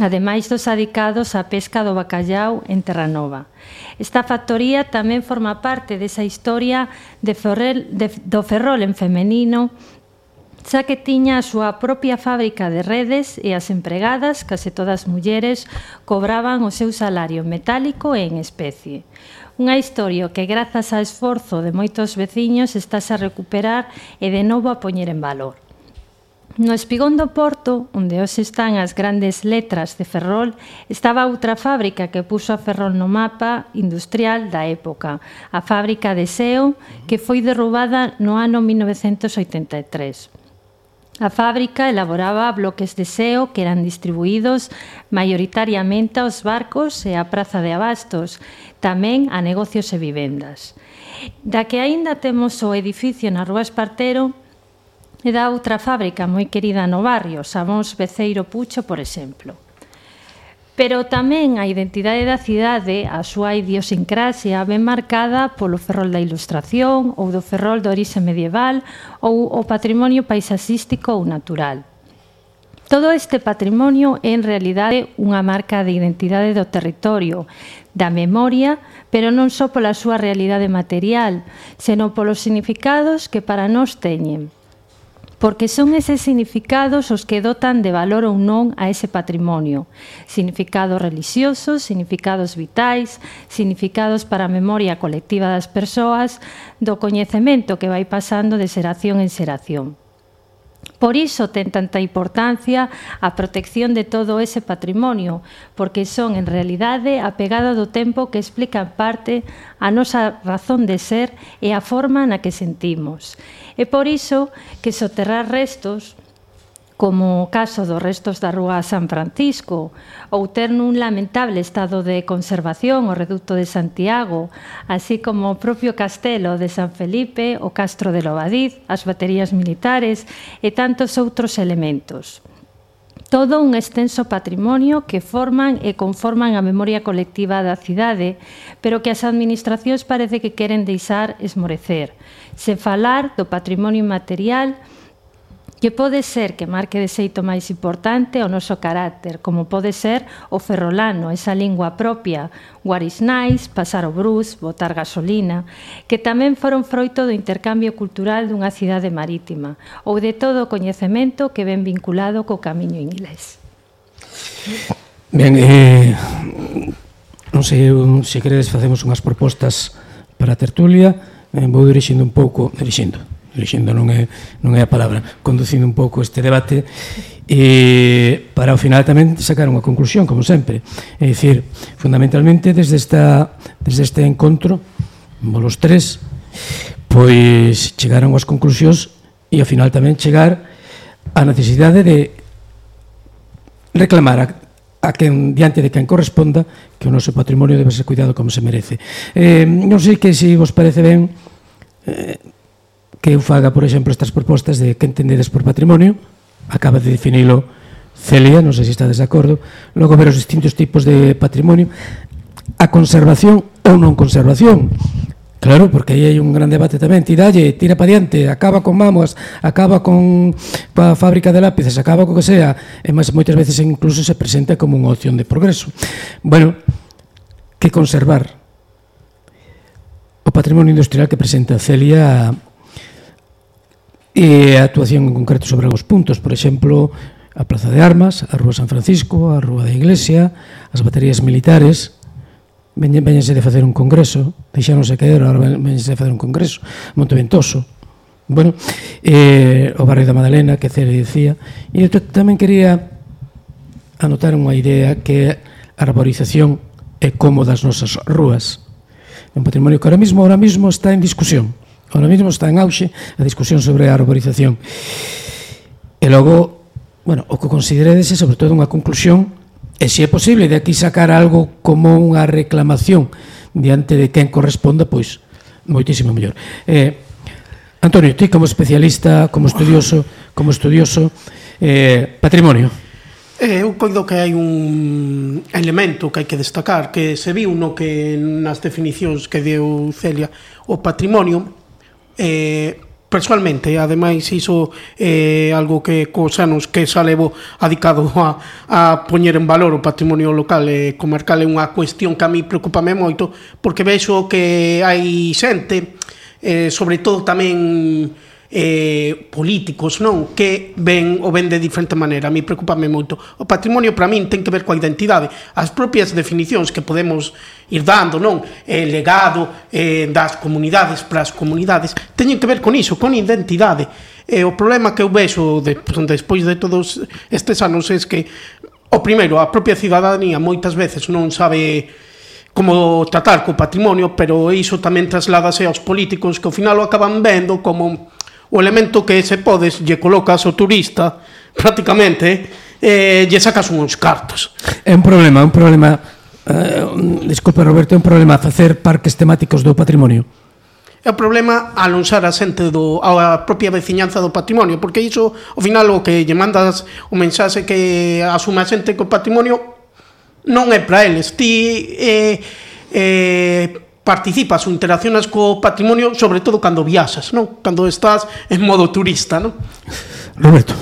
ademais dos adicados á pesca do bacallau en Terranova. Esta factoría tamén forma parte desa historia de Ferrol, de, do Ferrol en femenino xa que tiña a súa propia fábrica de redes e as empregadas, case todas mulleres, cobraban o seu salario metálico e en especie. Unha historia que grazas ao esforzo de moitos veciños estáse a recuperar e de novo a poñer en valor. No espigón do Porto, onde hoxe están as grandes letras de Ferrol, estaba outra fábrica que puso a Ferrol no mapa industrial da época, a fábrica de Seo, que foi derrubada no ano 1983. A fábrica elaboraba bloques de seo que eran distribuídos maioritariamente aos barcos e á praza de abastos, tamén a negocios e vivendas. Da que aínda temos o edificio na Rúa Espartero, e da outra fábrica moi querida no barrio, Sabóns Beceiro Pucho, por exemplo pero tamén a identidade da cidade, a súa idiosincrasia, ben marcada polo ferrol da ilustración ou do ferrol de orixe medieval ou o patrimonio paisaxístico ou natural. Todo este patrimonio é en realidade unha marca de identidade do territorio, da memoria, pero non só pola súa realidade material, senón polos significados que para nós teñen porque son eses significados os que dotan de valor ou non a ese patrimonio. Significados religiosos, significados vitais, significados para a memoria colectiva das persoas, do coñecemento que vai pasando de xeración en xeración. Por iso ten tanta importancia a protección de todo ese patrimonio, porque son en realidade a pegada do tempo que explica en parte a nosa razón de ser e a forma na que sentimos. E por iso que soterrar restos como o caso dos restos da Rúa San Francisco, ou ter nun lamentable estado de conservación o reducto de Santiago, así como o propio castelo de San Felipe, o castro de Lobadiz, as baterías militares e tantos outros elementos. Todo un extenso patrimonio que forman e conforman a memoria colectiva da cidade, pero que as administracións parece que queren deixar esmorecer, sen falar do patrimonio inmaterial material que pode ser que marque de xeito máis importante o noso carácter, como pode ser o ferrolano, esa lingua propia, guarisnais, pasar o brus, botar gasolina, que tamén foron froito do intercambio cultural dunha cidade marítima, ou de todo o coñecemento que ven vinculado co camiño inglés. Ben, eh, non sei, se queredes facemos unhas propostas para a tertulia, eh, vou dirixindo un pouco, dirixindo, lixendo non é, non é a palabra, conducindo un pouco este debate, e para ao final tamén sacar unha conclusión, como sempre. É dicir, fundamentalmente desde, esta, desde este encontro, os tres, pois chegaron as conclusións e ao final tamén chegar a necesidade de reclamar a, a quen, diante de quen corresponda que o noso patrimonio debe ser cuidado como se merece. Eh, non sei que se vos parece ben eh, que eu faga, por exemplo, estas propostas de que entendedes por patrimonio, acaba de definilo Celia, non sei se está desacordo, logo ver os distintos tipos de patrimonio, a conservación ou non conservación. Claro, porque aí hai un gran debate tamén, tiralle, tira pa diante, acaba con mamoas, acaba con a fábrica de lápices, acaba co que sea, e máis moitas veces incluso se presenta como unha opción de progreso. Bueno, que conservar o patrimonio industrial que presenta Celia e a actuación en concreto sobre algúns puntos, por exemplo, a Plaza de Armas, a Rúa San Francisco, a Rúa da Iglesia, as baterías militares, veñen, veñense de facer un congreso, deixáronse caer, agora veñense de facer un congreso, Monte Ventoso, bueno, eh, o barrio da Madalena, que Cere dicía, e eu tamén quería anotar unha idea que a arborización é como das nosas rúas, un patrimonio que ahora mismo, ahora mismo está en discusión, Ahora mesmo está en auxe a discusión sobre a arborización. E logo, bueno, o que consideredes é sobre todo unha conclusión e se é posible de aquí sacar algo como unha reclamación diante de quen corresponda, pois moitísimo mellor. Eh, Antonio, ti como especialista, como estudioso, como estudioso eh, patrimonio. Eh, eu coido que hai un elemento que hai que destacar, que se viu no que nas definicións que deu Celia, o patrimonio eh, Personalmente, ademais, iso é eh, algo que cos anos que xa levo adicado a, a poñer en valor o patrimonio local e eh, comarcal é unha cuestión que a mí preocupame moito porque vexo que hai xente, eh, sobre todo tamén eh, políticos, non? Que ven o ven de diferente maneira. A mí preocupame moito. O patrimonio para min ten que ver coa identidade, as propias definicións que podemos ir dando, non? Eh, legado eh, das comunidades para as comunidades teñen que ver con iso, con identidade. E eh, o problema que eu vexo de, despois de todos estes anos é que o primeiro, a propia cidadanía moitas veces non sabe como tratar co patrimonio, pero iso tamén trasládase aos políticos que ao final o acaban vendo como o elemento que se podes lle colocas ao turista prácticamente eh, lle sacas uns cartos. É un problema, un problema eh, disculpa Roberto, é un problema facer parques temáticos do patrimonio. É o problema alonsar a xente do, a propia veciñanza do patrimonio, porque iso, ao final, o que lle mandas o mensaxe que asume a xente co patrimonio non é para eles. Ti eh, eh, participas ou interaccionas co patrimonio, sobre todo cando viaxas, non? Cando estás en modo turista, non? Roberto.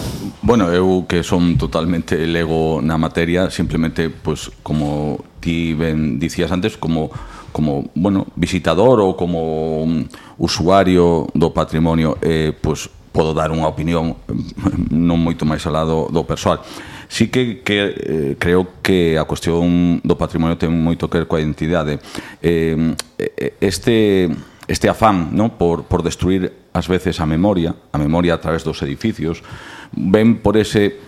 Bueno, eu que son totalmente lego na materia, simplemente pois pues, como ti ben dicías antes, como como, bueno, visitador ou como um, usuario do patrimonio, eh, pois pues, podo dar unha opinión non moito máis alado do persoal. Sí que, que eh, creo que a cuestión do patrimonio ten moito que ver coa identidade. Eh, eh, este este afán ¿no? por, por destruir ás veces a memoria, a memoria a través dos edificios, ven por ese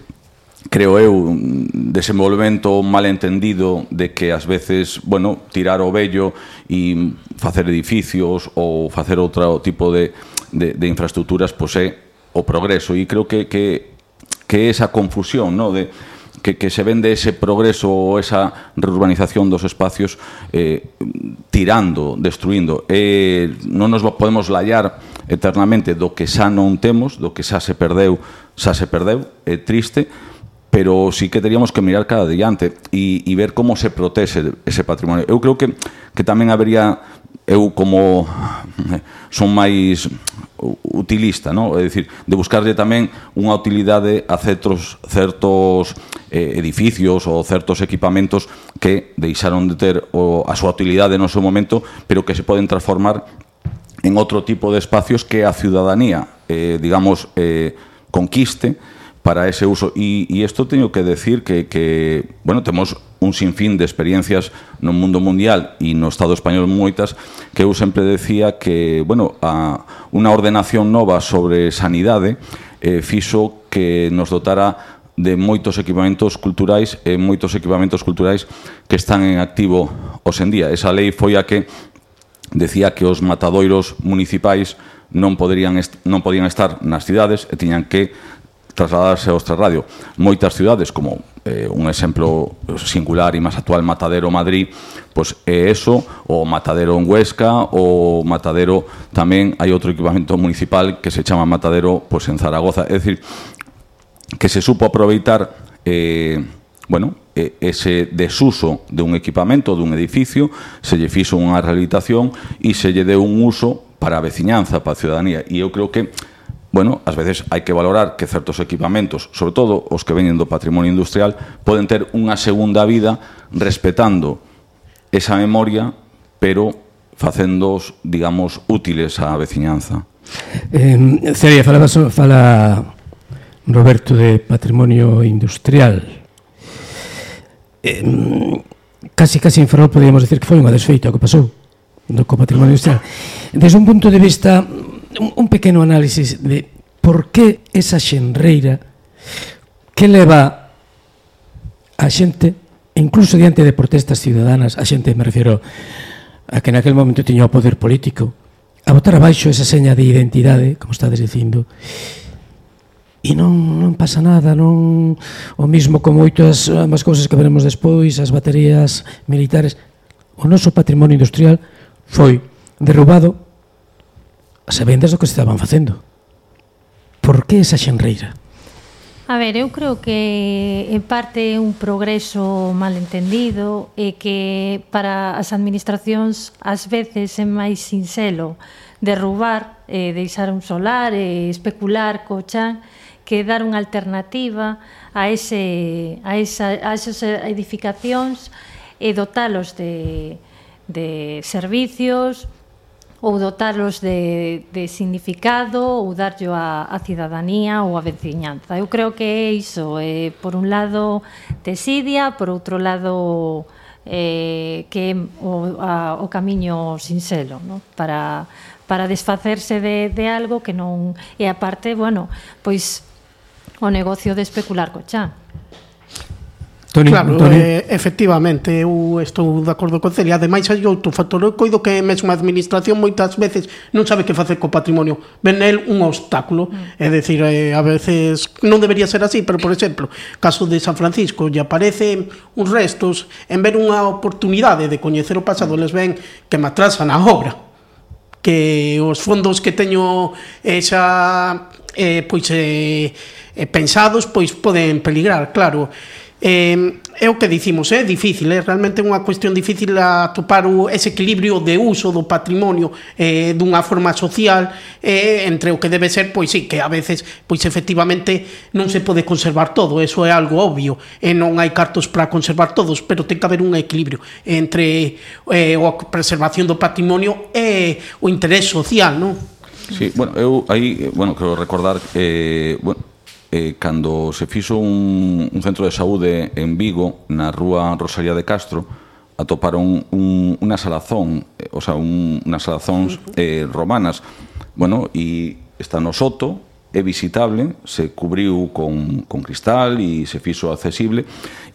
creo eu, desenvolvemento malentendido de que ás veces, bueno, tirar o vello e facer edificios ou facer outro tipo de, de, de infraestructuras pois é o progreso e creo que, que que é esa confusión, no? De, que, que se vende ese progreso ou esa reurbanización dos espacios eh, tirando, destruindo. Eh, non nos podemos lallar eternamente do que xa non temos, do que xa se perdeu, xa se perdeu, é triste, pero sí que teríamos que mirar cada diante e, e ver como se protese ese patrimonio. Eu creo que, que tamén habería eu como son máis utilista, non? É dicir, de buscarlle tamén unha utilidade a certos, certos eh, edificios ou certos equipamentos que deixaron de ter o, a súa utilidade no seu momento, pero que se poden transformar en outro tipo de espacios que a ciudadanía, eh, digamos, eh, conquiste para ese uso. E isto teño que decir que, que bueno, temos un sinfín de experiencias no mundo mundial e no Estado español moitas que eu sempre decía que, bueno, a unha ordenación nova sobre sanidade eh, fixo que nos dotara de moitos equipamentos culturais e moitos equipamentos culturais que están en activo hoxendía. Esa lei foi a que decía que os matadoiros municipais non poderían non podían estar nas cidades e tiñan que trasladarse ao Radio. Moitas cidades, como eh, un exemplo singular e máis actual Matadero Madrid, pois é eso, o Matadero en Huesca, o Matadero tamén hai outro equipamento municipal que se chama Matadero pois en Zaragoza, é dicir que se supo aproveitar eh, bueno, ese desuso de un equipamento, dun edificio, se lle fixo unha rehabilitación e se lle deu un uso para a veciñanza, para a ciudadanía. E eu creo que bueno, ás veces hai que valorar que certos equipamentos, sobre todo os que veñen do patrimonio industrial, poden ter unha segunda vida respetando esa memoria, pero facéndoos, digamos, útiles á veciñanza. Eh, Celia, fala, fala Roberto de patrimonio industrial. Eh, casi, casi en Ferrol podríamos decir que foi unha desfeita o que pasou do co patrimonio industrial. Desde un punto de vista un, un pequeno análisis de por que esa xenreira que leva a xente, incluso diante de protestas ciudadanas, a xente, me refiro a que naquel momento tiña o poder político, a botar abaixo esa seña de identidade, como estades dicindo, e non, non pasa nada, non o mismo como moitas ambas cousas que veremos despois, as baterías militares, o noso patrimonio industrial foi derrubado as sabendas do que estaban facendo. Por que esa xenreira? A ver, eu creo que en parte é un progreso malentendido e que para as administracións ás veces é máis sinxelo derrubar, e deixar un solar, e especular co chan, que dar unha alternativa a, ese, a, esa, a esas edificacións e dotalos de, de servicios, ou dotalos de, de significado ou darllo a, a cidadanía ou a veciñanza. Eu creo que é iso, eh, por un lado tesidia, por outro lado eh, que é o, a, o camiño sinxelo no? para, para desfacerse de, de algo que non... E aparte, bueno, pois o negocio de especular co chan. Toni, claro, Toni. Eh, efectivamente, eu estou de acordo con Celia. Ademais, hai outro factor. Eu coido que mesmo a administración moitas veces non sabe que facer co patrimonio. Ven el un obstáculo. Mm. É dicir, eh, a veces non debería ser así, pero, por exemplo, caso de San Francisco, lle aparece uns restos, en ver unha oportunidade de coñecer o pasado, les ven que me atrasan a obra que os fondos que teño eh, esa eh, pois eh, eh, pensados pois poden peligrar, claro. Eh, é o que dicimos, é difícil, é realmente unha cuestión difícil atopar o, ese equilibrio de uso do patrimonio eh, dunha forma social eh, entre o que debe ser, pois sí, que a veces pois efectivamente non se pode conservar todo, eso é algo obvio e eh, non hai cartos para conservar todos pero ten que haber un equilibrio entre eh, a preservación do patrimonio e o interés social, non? Sí, bueno, eu aí, bueno, quero recordar que, eh, bueno, eh, cando se fixo un, un centro de saúde en Vigo, na rúa Rosalía de Castro, atoparon un, unha salazón, eh, o sea, un, unhas salazóns eh, romanas. Bueno, e está no soto, é visitable, se cubriu con, con cristal e se fixo accesible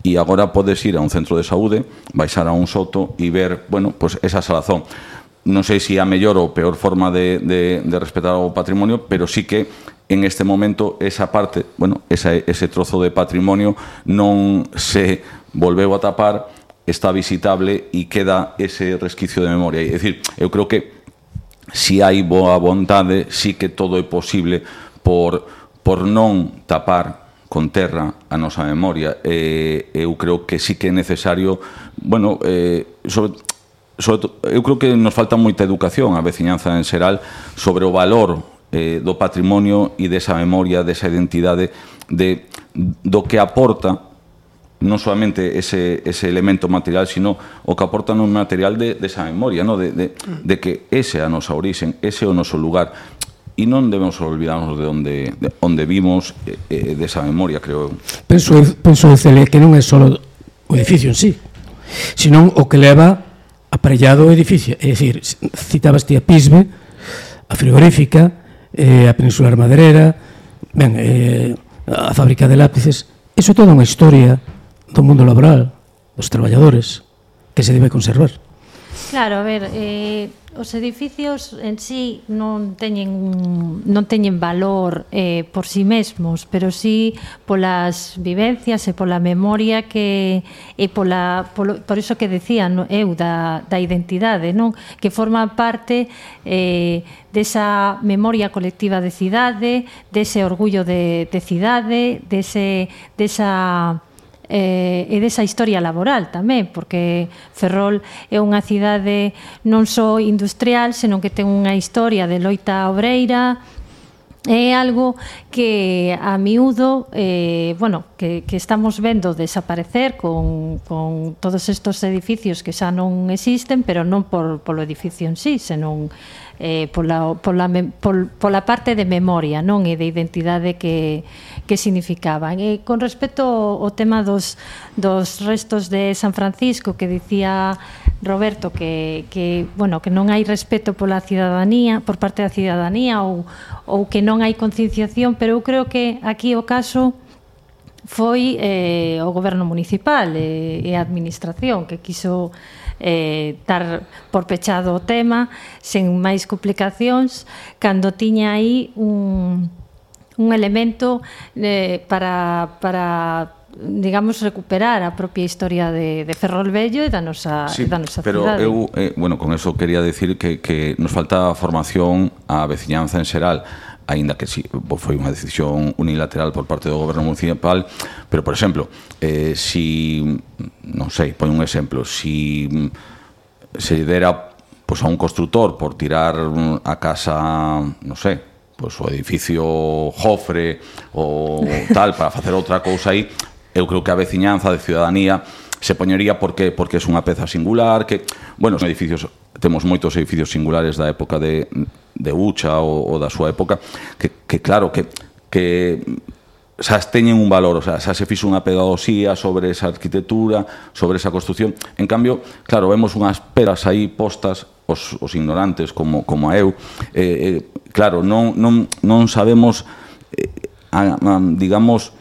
e agora podes ir a un centro de saúde, baixar a un soto e ver, bueno, pues esa salazón non sei se a mellor ou peor forma de, de, de respetar o patrimonio, pero sí que en este momento esa parte, bueno, esa, ese trozo de patrimonio non se volveu a tapar, está visitable e queda ese resquicio de memoria. É dicir, eu creo que si hai boa vontade, sí si que todo é posible por, por non tapar con terra a nosa memoria. Eh, eu creo que sí que é necesario, bueno, eh, sobre, sobre to, eu creo que nos falta moita educación a veciñanza en xeral sobre o valor eh, do patrimonio e desa memoria, desa identidade de, do que aporta non solamente ese, ese elemento material, sino o que aporta un material de, desa de memoria, no? de, de, de que ese é a nosa orixen, ese é o noso lugar. E non debemos olvidarnos de onde, de onde vimos eh, eh, desa de memoria, creo. Penso, penso Cele, que non é só o edificio en sí, sino o que leva aparellado o edificio. É dicir, citabas ti a Pisbe, a frigorífica, eh, a Península Armadrera, ben, eh, a fábrica de lápices. Iso é toda unha historia do mundo laboral, dos traballadores, que se debe conservar. Claro, a ver, eh, os edificios en sí non teñen un, non teñen valor eh, por si sí mesmos, pero sí polas vivencias e pola memoria que e pola polo, por iso que decía no, eu da, da identidade, non? Que forma parte eh, desa memoria colectiva de cidade, dese orgullo de, de cidade, dese desa eh, e desa historia laboral tamén, porque Ferrol é unha cidade non só industrial, senón que ten unha historia de loita obreira, é algo que a miúdo eh, bueno, que, que estamos vendo desaparecer con, con todos estos edificios que xa non existen pero non por, polo edificio en sí senón eh, pola, pola, pol, pola parte de memoria non e de identidade que, que significaban. E eh, con respecto ao tema dos, dos restos de San Francisco que dicía Roberto que, que, bueno, que non hai respeto pola cidadanía, por parte da cidadanía ou, ou que non hai concienciación, pero eu creo que aquí o caso foi eh, o goberno municipal e, e a administración que quiso eh, dar por pechado o tema sen máis complicacións cando tiña aí un, un elemento eh, para, para digamos, recuperar a propia historia de, de Ferrol Vello e da nosa, sí, da nosa pero cidade. eu, eh, bueno, con eso quería decir que, que nos falta formación a veciñanza en xeral aínda que si foi unha decisión unilateral por parte do goberno municipal, pero por exemplo, eh si non sei, pon un exemplo, si se dera pois a un constructor por tirar a casa, non sei, pois o edificio Jofre ou tal para facer outra cousa aí, eu creo que a veciñanza de ciudadanía se poñería porque porque é unha peza singular, que, bueno, son edificios temos moitos edificios singulares da época de de Ucha ou, ou da súa época que que claro que que xa teñen un valor, o sea, xa se fixo unha pedagogía sobre esa arquitectura, sobre esa construción. En cambio, claro, vemos unhas peras aí postas os, os ignorantes como, como a eu. Eh, eh, claro, non, non, non sabemos, eh, a, a, digamos,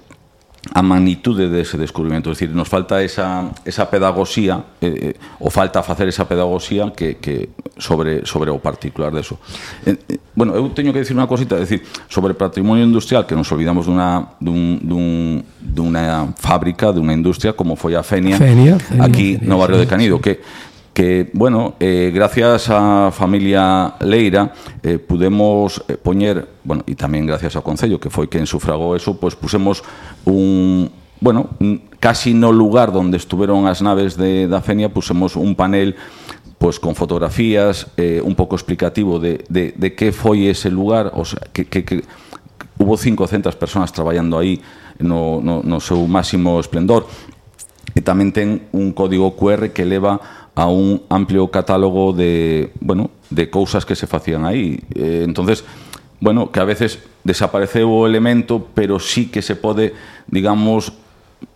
a magnitude dese descubrimento, es decir, nos falta esa, esa pedagogía eh, eh ou falta facer esa pedagogía que, que sobre, sobre o particular deso. Eh, eh, bueno, eu teño que dicir unha cosita, é dicir, sobre patrimonio industrial que nos olvidamos dunha, dun, dun, dunha fábrica, dunha industria como foi a Fenia, Fenia, Fenia aquí Fenia, no barrio de Canido, que que, bueno, eh, gracias á familia Leira eh, pudemos eh, poñer, bueno, e tamén gracias ao Concello, que foi quen sufragou eso, pois pusemos un, bueno, un, casi no lugar onde estuveron as naves de, da Fenia, pusemos un panel pois con fotografías, eh, un pouco explicativo de, de, de que foi ese lugar, o sea, que, que, que hubo 500 personas traballando aí no, no, no seu máximo esplendor, e tamén ten un código QR que leva a un amplio catálogo de, bueno, de cousas que se facían aí. Eh, entonces, bueno, que a veces desapareceu o elemento, pero sí que se pode, digamos,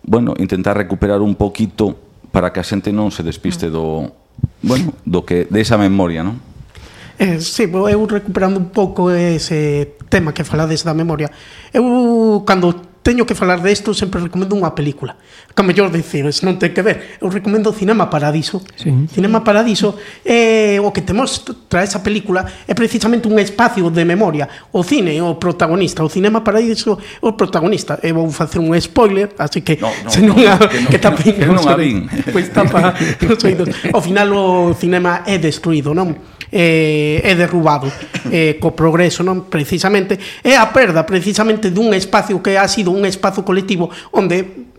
bueno, intentar recuperar un poquito para que a xente non se despiste mm. do, bueno, do que de esa memoria, non? Eh, sí, eu recuperando un pouco ese tema que falades da memoria. Eu cando teño que falar desto, sempre recomendo unha película. Que mellor dicires, non ten que ver. Eu recomendo Cinema Paradiso. Sí. Cinema Paradiso é eh, o que temos tra esa película é precisamente un espacio de memoria. O cine é o protagonista, o Cinema Paradiso é o protagonista. E vou facer un spoiler, así que no, no, se non, no, a, que, non, que tapa que non, que non a vin. Pois tapa os oídos. Ao final o cinema é destruído, non? eh, é derrubado eh, co progreso, non? Precisamente é a perda precisamente dun espacio que ha sido un espazo colectivo onde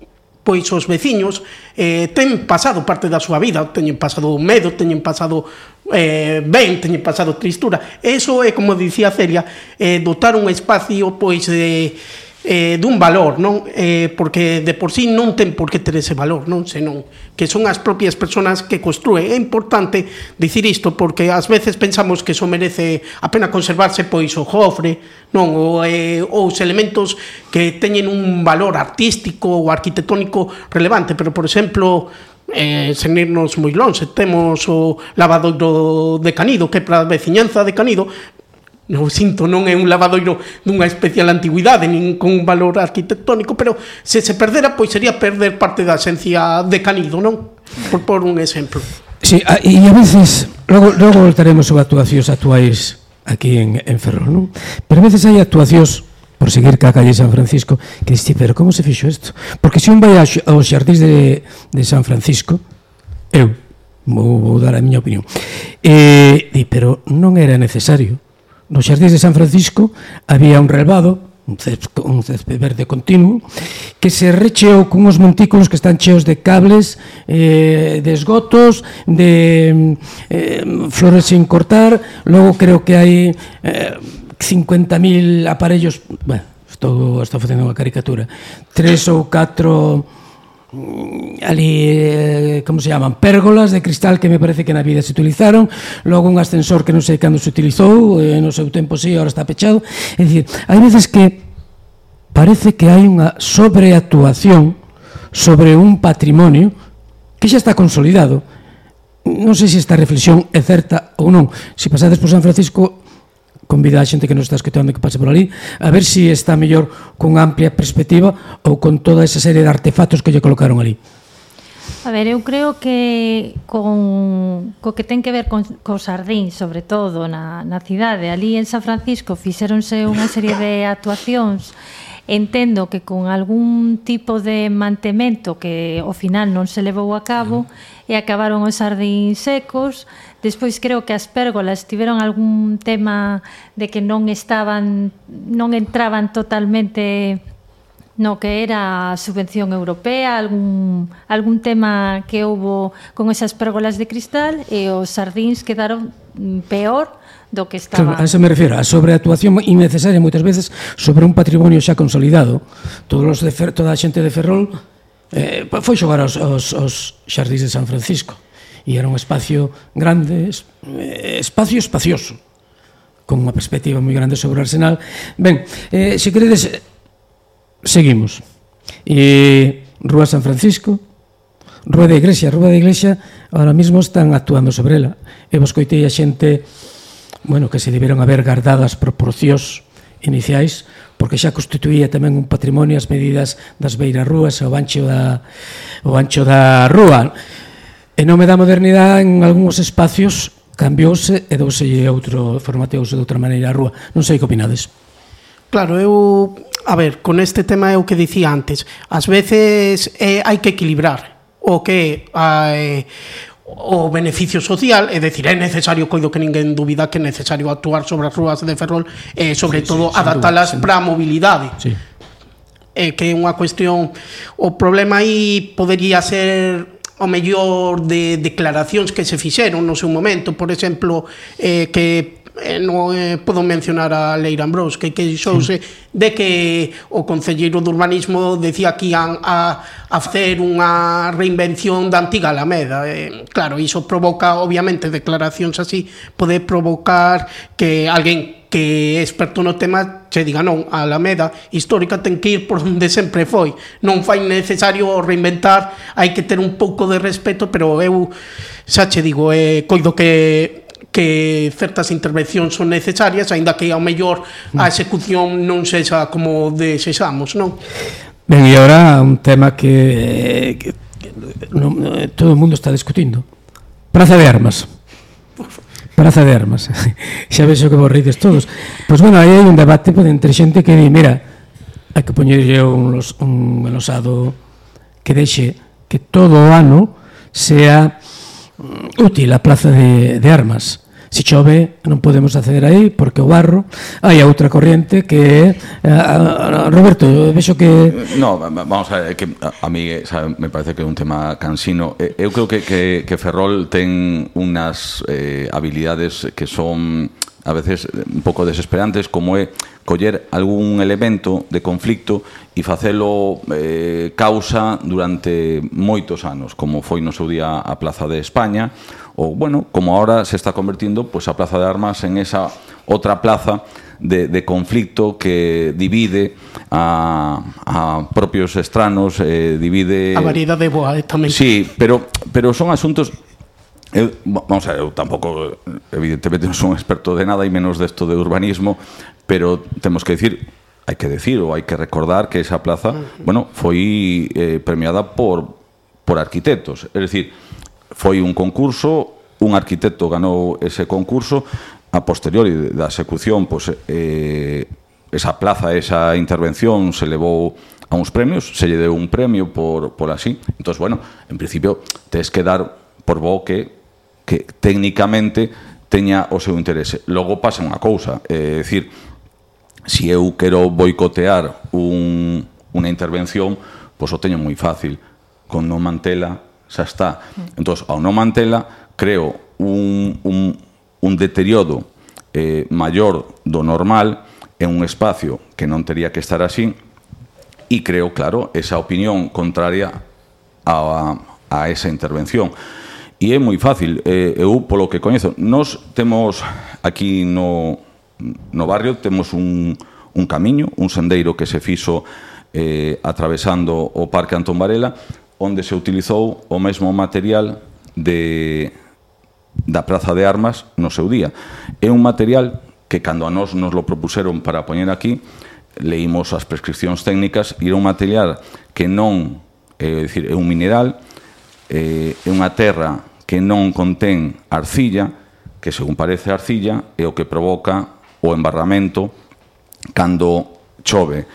pois os veciños eh, ten pasado parte da súa vida, teñen pasado medo, teñen pasado eh, ben, teñen pasado tristura. Eso é, como dicía Celia, eh, dotar un espacio pois de eh, eh, dun valor, non? Eh, porque de por sí non ten por que ter ese valor, non? Senón que son as propias persoas que construen. É importante dicir isto porque ás veces pensamos que só merece a pena conservarse pois o jofre, non? O, eh, ou os elementos que teñen un valor artístico ou arquitectónico relevante, pero por exemplo, eh, sen irnos moi longe, temos o lavadoiro de Canido, que para a veciñanza de Canido non sinto, non é un lavadoiro dunha especial antigüidade, nin con valor arquitectónico, pero se se perdera, pois sería perder parte da esencia de Canido, non? Por por un exemplo. Sí, e a veces, logo, logo voltaremos sobre actuacións actuais aquí en, en Ferrol, non? Pero a veces hai actuacións por seguir ca calle San Francisco, que diste, pero como se fixo isto? Porque se un vai aos xardís de, de San Francisco, eu vou, vou dar a miña opinión, e, di, pero non era necesario, no Xardís de San Francisco había un relvado un césped, un césped verde continuo, que se recheou cunhos montículos que están cheos de cables, eh, de esgotos, de eh, flores sin cortar, logo creo que hai eh, 50.000 aparellos, bueno, estou, estou facendo unha caricatura, tres ou catro ali, eh, como se llaman, pérgolas de cristal que me parece que na vida se utilizaron, logo un ascensor que non sei cando se utilizou, eh, no seu tempo si, sí, ahora está pechado, é dicir, hai veces que parece que hai unha sobreactuación sobre un patrimonio que xa está consolidado, non sei se esta reflexión é certa ou non. Se pasades por San Francisco, convida a xente que nos está escutando que pase por ali, a ver se si está mellor con amplia perspectiva ou con toda esa serie de artefactos que lle colocaron ali. A ver, eu creo que con, co que ten que ver con, co Sardín, sobre todo na, na cidade, ali en San Francisco fixéronse unha serie de actuacións Entendo que con algún tipo de mantemento que ao final non se levou a cabo mm. e acabaron os sardín secos. Despois creo que as pérgolas tiveron algún tema de que non estaban non entraban totalmente no que era a subvención europea, algún, algún tema que houbo con esas pérgolas de cristal e os sardíns quedaron mm, peor do que estaba... Claro, a eso me refiero, a sobreactuación innecesaria moitas veces sobre un patrimonio xa consolidado. Todos os de Fer, toda a xente de Ferrol eh, foi xogar aos, aos, aos xardís de San Francisco e era un espacio grande, eh, espacio espacioso, con unha perspectiva moi grande sobre o Arsenal. Ben, eh, se queredes, seguimos. E Rúa San Francisco, Rúa da Iglesia, Rúa da Iglesia, ahora mismo están actuando sobre ela. E vos coitei a xente bueno, que se deberon haber guardado as proporcións iniciais, porque xa constituía tamén un patrimonio as medidas das beiras rúas e o ancho da, o ancho da rúa. E nome da modernidade en algúns espacios cambiouse e douse outro, formateouse de outra maneira a rúa. Non sei que opinades. Claro, eu, a ver, con este tema é o que dicía antes. Ás veces eh, hai que equilibrar o que eh, o beneficio social, é dicir, é necesario, coido que ninguén dubida que é necesario actuar sobre as rúas de Ferrol e sobre sí, todo sí, adaptalas para a mobilidade. Sí. É que é unha cuestión o problema aí podería ser o mellor de declaracións que se fixeron no seu momento, por exemplo, eh, que eh, non eh, podo mencionar a Leira Ambrós que queixouse de que o concelleiro de urbanismo decía que ian a, a facer unha reinvención da antiga Alameda. Eh, claro, iso provoca obviamente declaracións así pode provocar que alguén que é experto no tema che diga non, a Alameda histórica ten que ir por onde sempre foi. Non fai necesario reinventar hai que ter un pouco de respeto pero eu xa che digo, eh, coido que que certas intervencións son necesarias, aínda que ao mellor a execución non sexa como desexamos, non? Ben, e agora un tema que, que, que non, eh, todo o mundo está discutindo. Praza de Armas. Praza de Armas. Xa vexo que vos rides todos. Pois, bueno, aí hai un debate pues, entre xente que di, mira, hai que poñerlle un, los, un losado que deixe que todo o ano sea útil a plaza de, de armas. Se chove non podemos acceder aí porque o barro hai outra corriente que eh, Roberto, vexo que No, vamos a ver, que a mí eh, sabe, me parece que é un tema cansino. Eh, eu creo que que que Ferrol ten unas eh habilidades que son a veces un pouco desesperantes como é coller algún elemento de conflicto e facelo eh, causa durante moitos anos, como foi no seu día a Plaza de España, ou, bueno, como ahora se está convertindo pois, a Plaza de Armas en esa outra plaza de, de conflicto que divide a, a propios estranos, eh, divide... A variedade boa, eh, tamén. Sí, pero, pero son asuntos Eu, vamos a ver, eu tampouco evidentemente non son experto de nada e menos desto de urbanismo, pero temos que dicir hai que decir ou hai que recordar que esa plaza, mm. bueno, foi eh, premiada por por arquitectos, é dicir, foi un concurso, un arquitecto ganou ese concurso, a posteriori da execución, pois eh esa plaza, esa intervención se levou a uns premios, se lle deu un premio por, por así. Entón, bueno, en principio, tes que dar por bo que, que técnicamente teña o seu interese. Logo pasa unha cousa, eh, é dicir, si eu quero boicotear un, unha intervención, pois o teño moi fácil. Con non mantela, xa está. Entón, ao non mantela, creo un, un, un deterioro eh, maior do normal en un espacio que non tería que estar así e creo, claro, esa opinión contraria a, a esa intervención. E é moi fácil, eh, eu polo que coñezo. Nos temos aquí no, no barrio temos un, un camiño, un sendeiro que se fixo eh, atravesando o Parque Antón Varela, onde se utilizou o mesmo material de, da Praza de Armas no seu día. É un material que cando a nós nos lo propuseron para poñer aquí, leímos as prescripcións técnicas e era un material que non, é, dicir, é un mineral, é, é unha terra que non contén arcilla, que según parece arcilla é o que provoca o embarramento cando chove.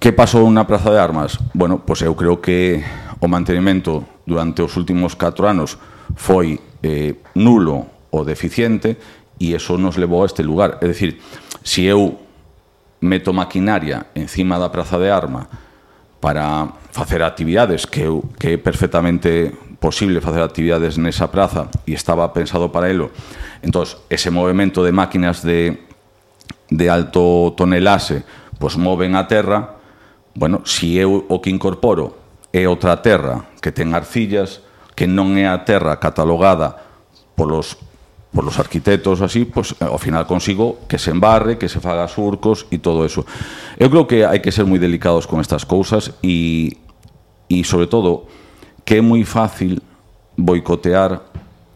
Que pasou na Praza de Armas? Bueno, pois eu creo que o mantenimento durante os últimos 4 anos foi eh, nulo ou deficiente e eso nos levou a este lugar. É dicir, se eu meto maquinaria encima da Praza de Arma para facer actividades que, eu, que é perfectamente posible facer actividades nesa praza e estaba pensado para elo, entón, ese movimento de máquinas de de alto tonelase pois moven a terra, bueno, si eu o que incorporo é outra terra que ten arcillas, que non é a terra catalogada polos polos arquitectos así, pois eh, ao final consigo que se embarre, que se faga surcos e todo eso. Eu creo que hai que ser moi delicados con estas cousas e e sobre todo que é moi fácil boicotear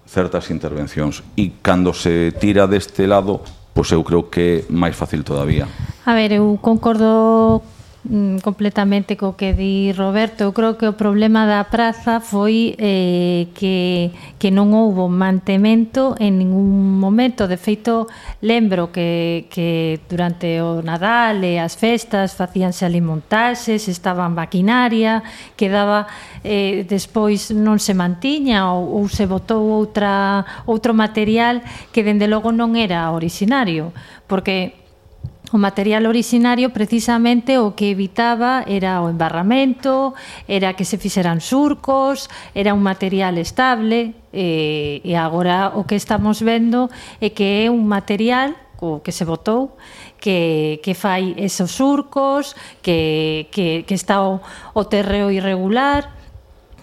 certas intervencións e cando se tira deste lado pois eu creo que máis fácil todavía. A ver, eu concordo mm, completamente co que di Roberto. Eu creo que o problema da praza foi eh, que, que non houbo mantemento en ningún momento. De feito, lembro que, que durante o Nadal e as festas facíanse ali montaxes, estaba maquinaria, quedaba eh, despois non se mantiña ou, ou se botou outra, outro material que dende logo non era originario, porque o material originario precisamente o que evitaba era o embarramento, era que se fixeran surcos, era un material estable, e, e agora o que estamos vendo é que é un material o que se botou que, que fai esos surcos, que, que, que está o, o terreo irregular,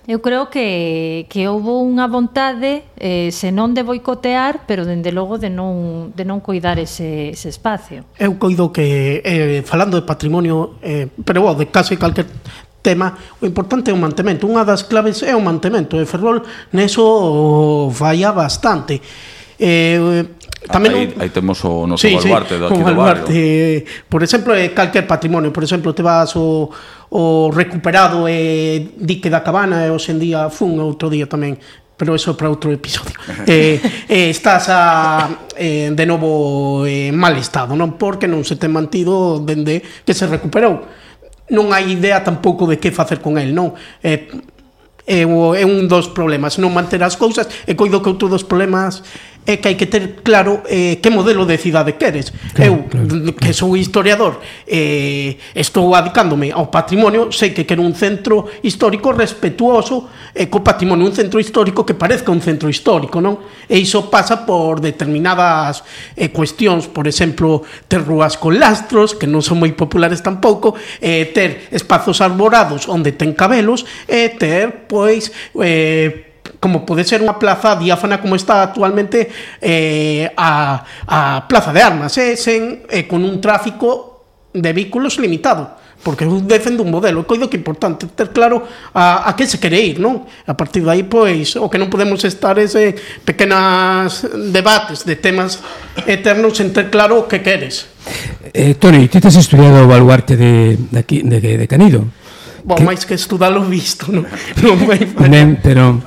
Eu creo que, que houve unha vontade, eh, senón de boicotear, pero dende logo de non, de non cuidar ese, ese espacio. Eu coido que, eh, falando de patrimonio, eh, pero bueno, de case calquer tema, o importante é o mantemento. Unha das claves é o mantemento, e Ferrol neso falla bastante. Eh, Tamén aí, aí temos o noso sí, baluarte sí, daqui do baluarte, barrio. Por exemplo, é calquer patrimonio, por exemplo, te vas o, o recuperado e dique da cabana e hoxe en día fun outro día tamén pero eso para outro episodio. eh, eh, estás a, eh, de novo en eh, mal estado, non? Porque non se ten mantido dende que se recuperou. Non hai idea tampouco de que facer con el, non? Eh, é, é un dos problemas, non manter as cousas e coido que outro dos problemas é que hai que ter claro eh, que modelo de cidade queres. Claro, Eu, claro. que sou historiador, eh, estou adicándome ao patrimonio, sei que quero un centro histórico respetuoso eh, co patrimonio, un centro histórico que parezca un centro histórico, non? E iso pasa por determinadas eh, cuestións, por exemplo, ter rúas con lastros, que non son moi populares tampouco, eh, ter espazos arborados onde ten cabelos, e eh, ter, pois, eh, como pode ser unha plaza diáfana como está actualmente eh, a, a Plaza de Armas, eh, sen, eh, con un tráfico de vehículos limitado porque eu defendo un modelo, coido que é importante ter claro a, a que se quere ir, non? A partir dai, pois, o que non podemos estar ese pequenas debates de temas eternos en ter claro o que queres. Eh, Toni, ti tes estudiado o baluarte de, de, aquí, de, de Canido? Bo, que... máis que estudalo visto, non? non vai. Ben, pero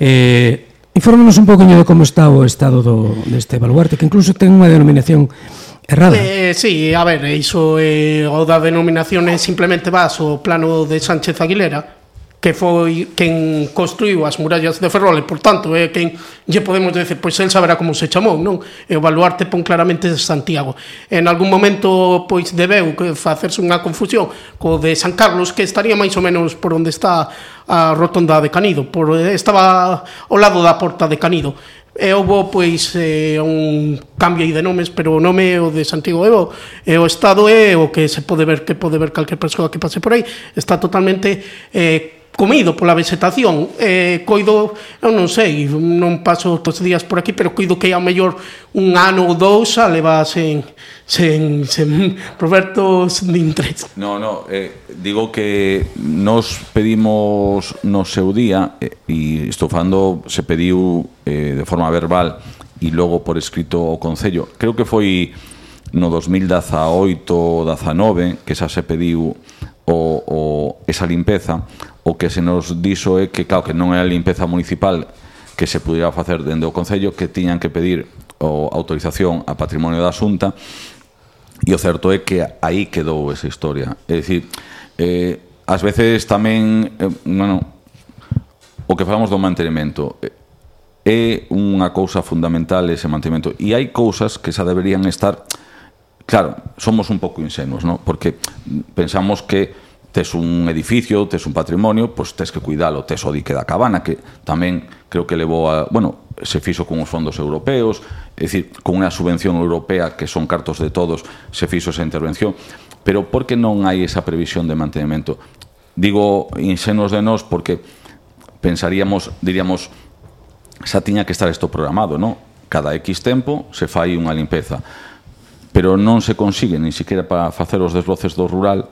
Eh, Infórmanos un poquinho de como está o estado do, deste baluarte, que incluso ten unha denominación errada. Eh, sí, a ver, iso eh, o da denominación é simplemente vas o plano de Sánchez Aguilera, que foi quen construiu as murallas de Ferrol e, por tanto, é quen lle podemos decir, pois el saberá como se chamou, non? E o baluarte pon claramente de Santiago. En algún momento, pois, debeu facerse unha confusión co de San Carlos, que estaría máis ou menos por onde está a rotonda de Canido, por, estaba ao lado da porta de Canido e houve pois eh, un cambio aí de nomes, pero o nome é o de Santiago Evo, e o estado é o que se pode ver que pode ver calquer persoa que pase por aí, está totalmente eh, comido pola vegetación. Eh, coido, eu non sei, non paso todos os días por aquí, pero coido que ao mellor un ano ou dous a leva sen, sen, sen Roberto din. No, no, eh, digo que nos pedimos no seu día, eh, e estou falando, se pediu eh, de forma verbal e logo por escrito ao Concello. Creo que foi no 2018 ou 19 que xa se pediu o, o esa limpeza, o que se nos dixo é que, claro, que non é a limpeza municipal que se pudiera facer dende o Concello, que tiñan que pedir o autorización a patrimonio da Xunta, e o certo é que aí quedou esa historia. É dicir, eh, ás veces tamén, eh, bueno, o que falamos do mantenimento, eh, é unha cousa fundamental ese mantenimento. E hai cousas que xa deberían estar claro, somos un pouco insenuos, ¿no? porque pensamos que tes un edificio, tes un patrimonio, pois tes que cuidalo, tes o dique da cabana, que tamén creo que levou a... Bueno, se fixo con os fondos europeos, é dicir, con unha subvención europea que son cartos de todos, se fixo esa intervención. Pero por que non hai esa previsión de mantenimento? Digo insenos de nós porque pensaríamos, diríamos, xa tiña que estar isto programado, non? Cada X tempo se fai unha limpeza pero non se consigue nin siquiera para facer os desbroces do rural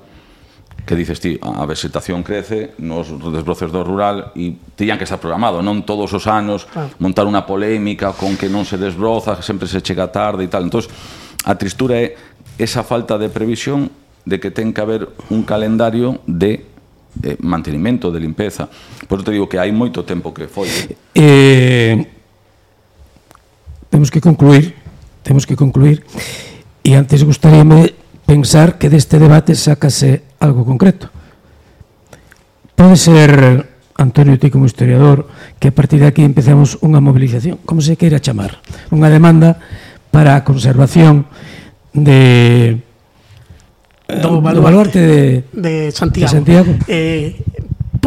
que dices ti, a vegetación crece nos desbroces do rural e tiñan que estar programado, non todos os anos montar unha polémica con que non se desbroza, que sempre se chega tarde e tal. Entón, a tristura é esa falta de previsión de que ten que haber un calendario de eh, mantenimento, de limpeza. Por te digo que hai moito tempo que foi. Eh, eh temos que concluir, temos que concluir. E antes gustaríame pensar que deste debate sácase algo concreto. Pode ser, Antonio, ti como historiador, que a partir de aquí empecemos unha mobilización, como se queira chamar, unha demanda para a conservación de do eh, baluarte, do baluarte de, de Santiago. De Santiago. Eh,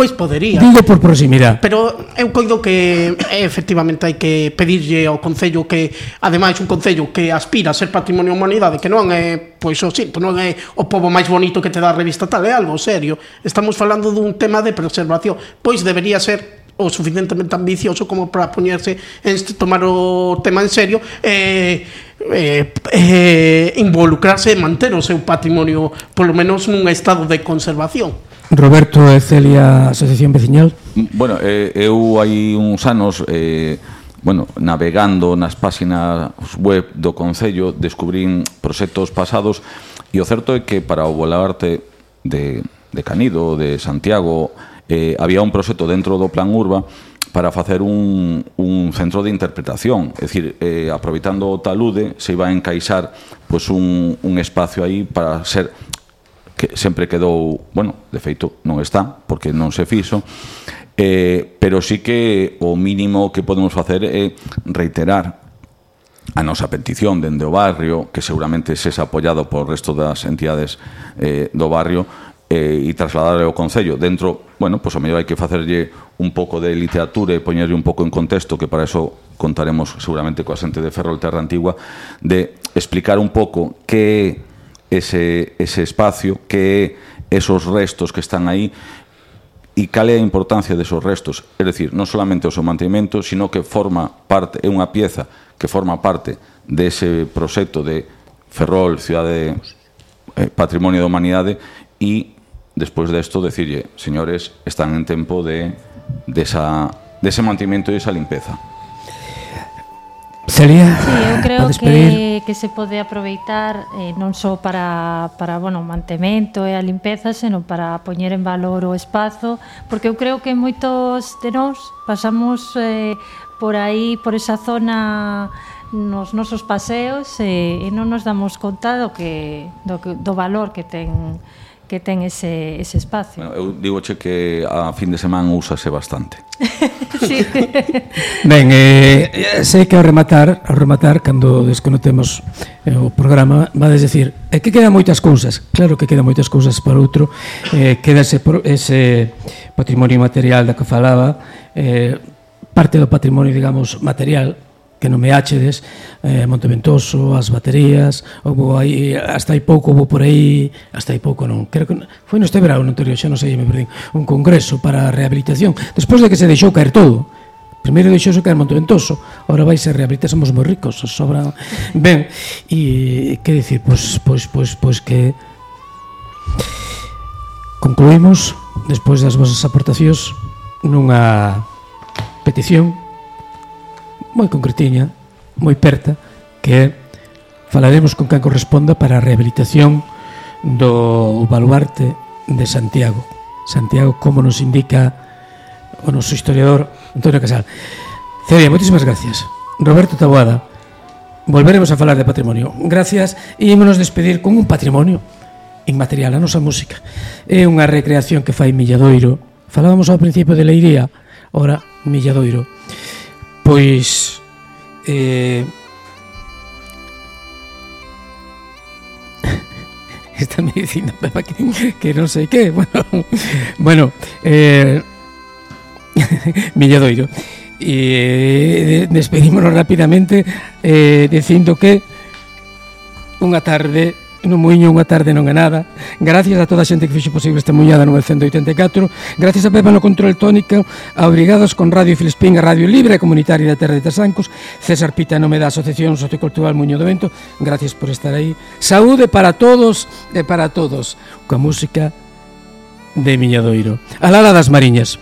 Pois podería. Digo por proximidade. Pero eu coido que eh, efectivamente hai que pedirlle ao Concello que, ademais, un Concello que aspira a ser patrimonio humanidade, que non é, pois o sinto, non é o povo máis bonito que te dá a revista tal, é algo serio. Estamos falando dun tema de preservación. Pois debería ser o suficientemente ambicioso como para poñerse en este, tomar o tema en serio e eh, eh, involucrarse e manter o seu patrimonio polo menos nun estado de conservación. Roberto e Celia, Asociación Veciñal. Bueno, eh, eu hai uns anos eh, bueno, navegando nas páxinas web do Concello descubrín proxectos pasados e o certo é que para o volarte de, de Canido, de Santiago eh, había un proxecto dentro do Plan Urba para facer un, un centro de interpretación. É dicir, eh, aproveitando o talude, se iba a encaixar pues, un, un espacio aí para ser que sempre quedou, bueno, de feito non está, porque non se fixo, eh, pero sí que o mínimo que podemos facer é reiterar a nosa petición dende o barrio, que seguramente ses apoiado por resto das entidades eh, do barrio, eh, e trasladar ao Concello. Dentro, bueno, pois pues, o mellor hai que facerlle un pouco de literatura e poñerlle un pouco en contexto, que para eso contaremos seguramente coa xente de Ferrol Terra Antigua, de explicar un pouco que é ese, ese espacio, que é esos restos que están aí e cal é a importancia desos restos, é dicir, non solamente o seu mantenimento, sino que forma parte, é unha pieza que forma parte dese proxecto de Ferrol, Cidade eh, Patrimonio da Humanidade e despois desto decirlle, señores, están en tempo de desa de dese mantimento e esa limpeza. Celia, sí, eu creo que, que se pode aproveitar eh, non só para, para bueno, o mantemento e a limpeza, senón para poñer en valor o espazo, porque eu creo que moitos de nós pasamos eh, por aí, por esa zona nos nosos paseos eh, e non nos damos conta do que do, que, do valor que ten que ten ese, ese espacio. Bueno, eu digo che que a fin de semana úsase bastante. sí. ben, eh, eh sei que ao rematar, ao rematar, cando desconotemos eh, o programa, vades decir, é eh, que quedan moitas cousas. Claro que quedan moitas cousas para outro. Eh, queda ese, ese patrimonio material da que falaba, eh, parte do patrimonio, digamos, material, que non me achedes, eh, Monteventoso, as baterías, houve aí, eh, hasta hai pouco houve por aí, hasta hai pouco non, creo que foi no este verano anterior, xa non sei, me perdín, un congreso para a rehabilitación, despois de que se deixou caer todo, Primeiro deixouse caer Monteventoso, agora vai ser rehabilitar, somos moi ricos, sobra... Ben, e que dicir, pois, pois, pois, pois que concluímos despois das vosas aportacións nunha petición moi concretiña, moi perta, que falaremos con quen corresponda para a rehabilitación do baluarte de Santiago. Santiago, como nos indica o noso historiador Antonio Casal. Celia, moitísimas gracias. Roberto Taboada, volveremos a falar de patrimonio. Gracias e ímonos despedir con un patrimonio inmaterial, a nosa música. É unha recreación que fai Milladoiro. Falábamos ao principio de Leiría, ora Milladoiro pois eh, esta medicina que, que non sei que bueno, bueno eh, Milladoiro e eh, despedímonos rapidamente eh, dicindo que unha tarde no Moinho unha tarde non é nada. Gracias a toda a xente que fixo posible esta muñada 984. Gracias a Pepa no control tónico, a Obrigados con Radio Filispín, a Radio Libre Comunitaria da Terra de Tasancos César Pita no nome da Asociación Sociocultural Muño do Vento. Gracias por estar aí. Saúde para todos e para todos. Coa música de Miñadoiro. A Lala das Mariñas.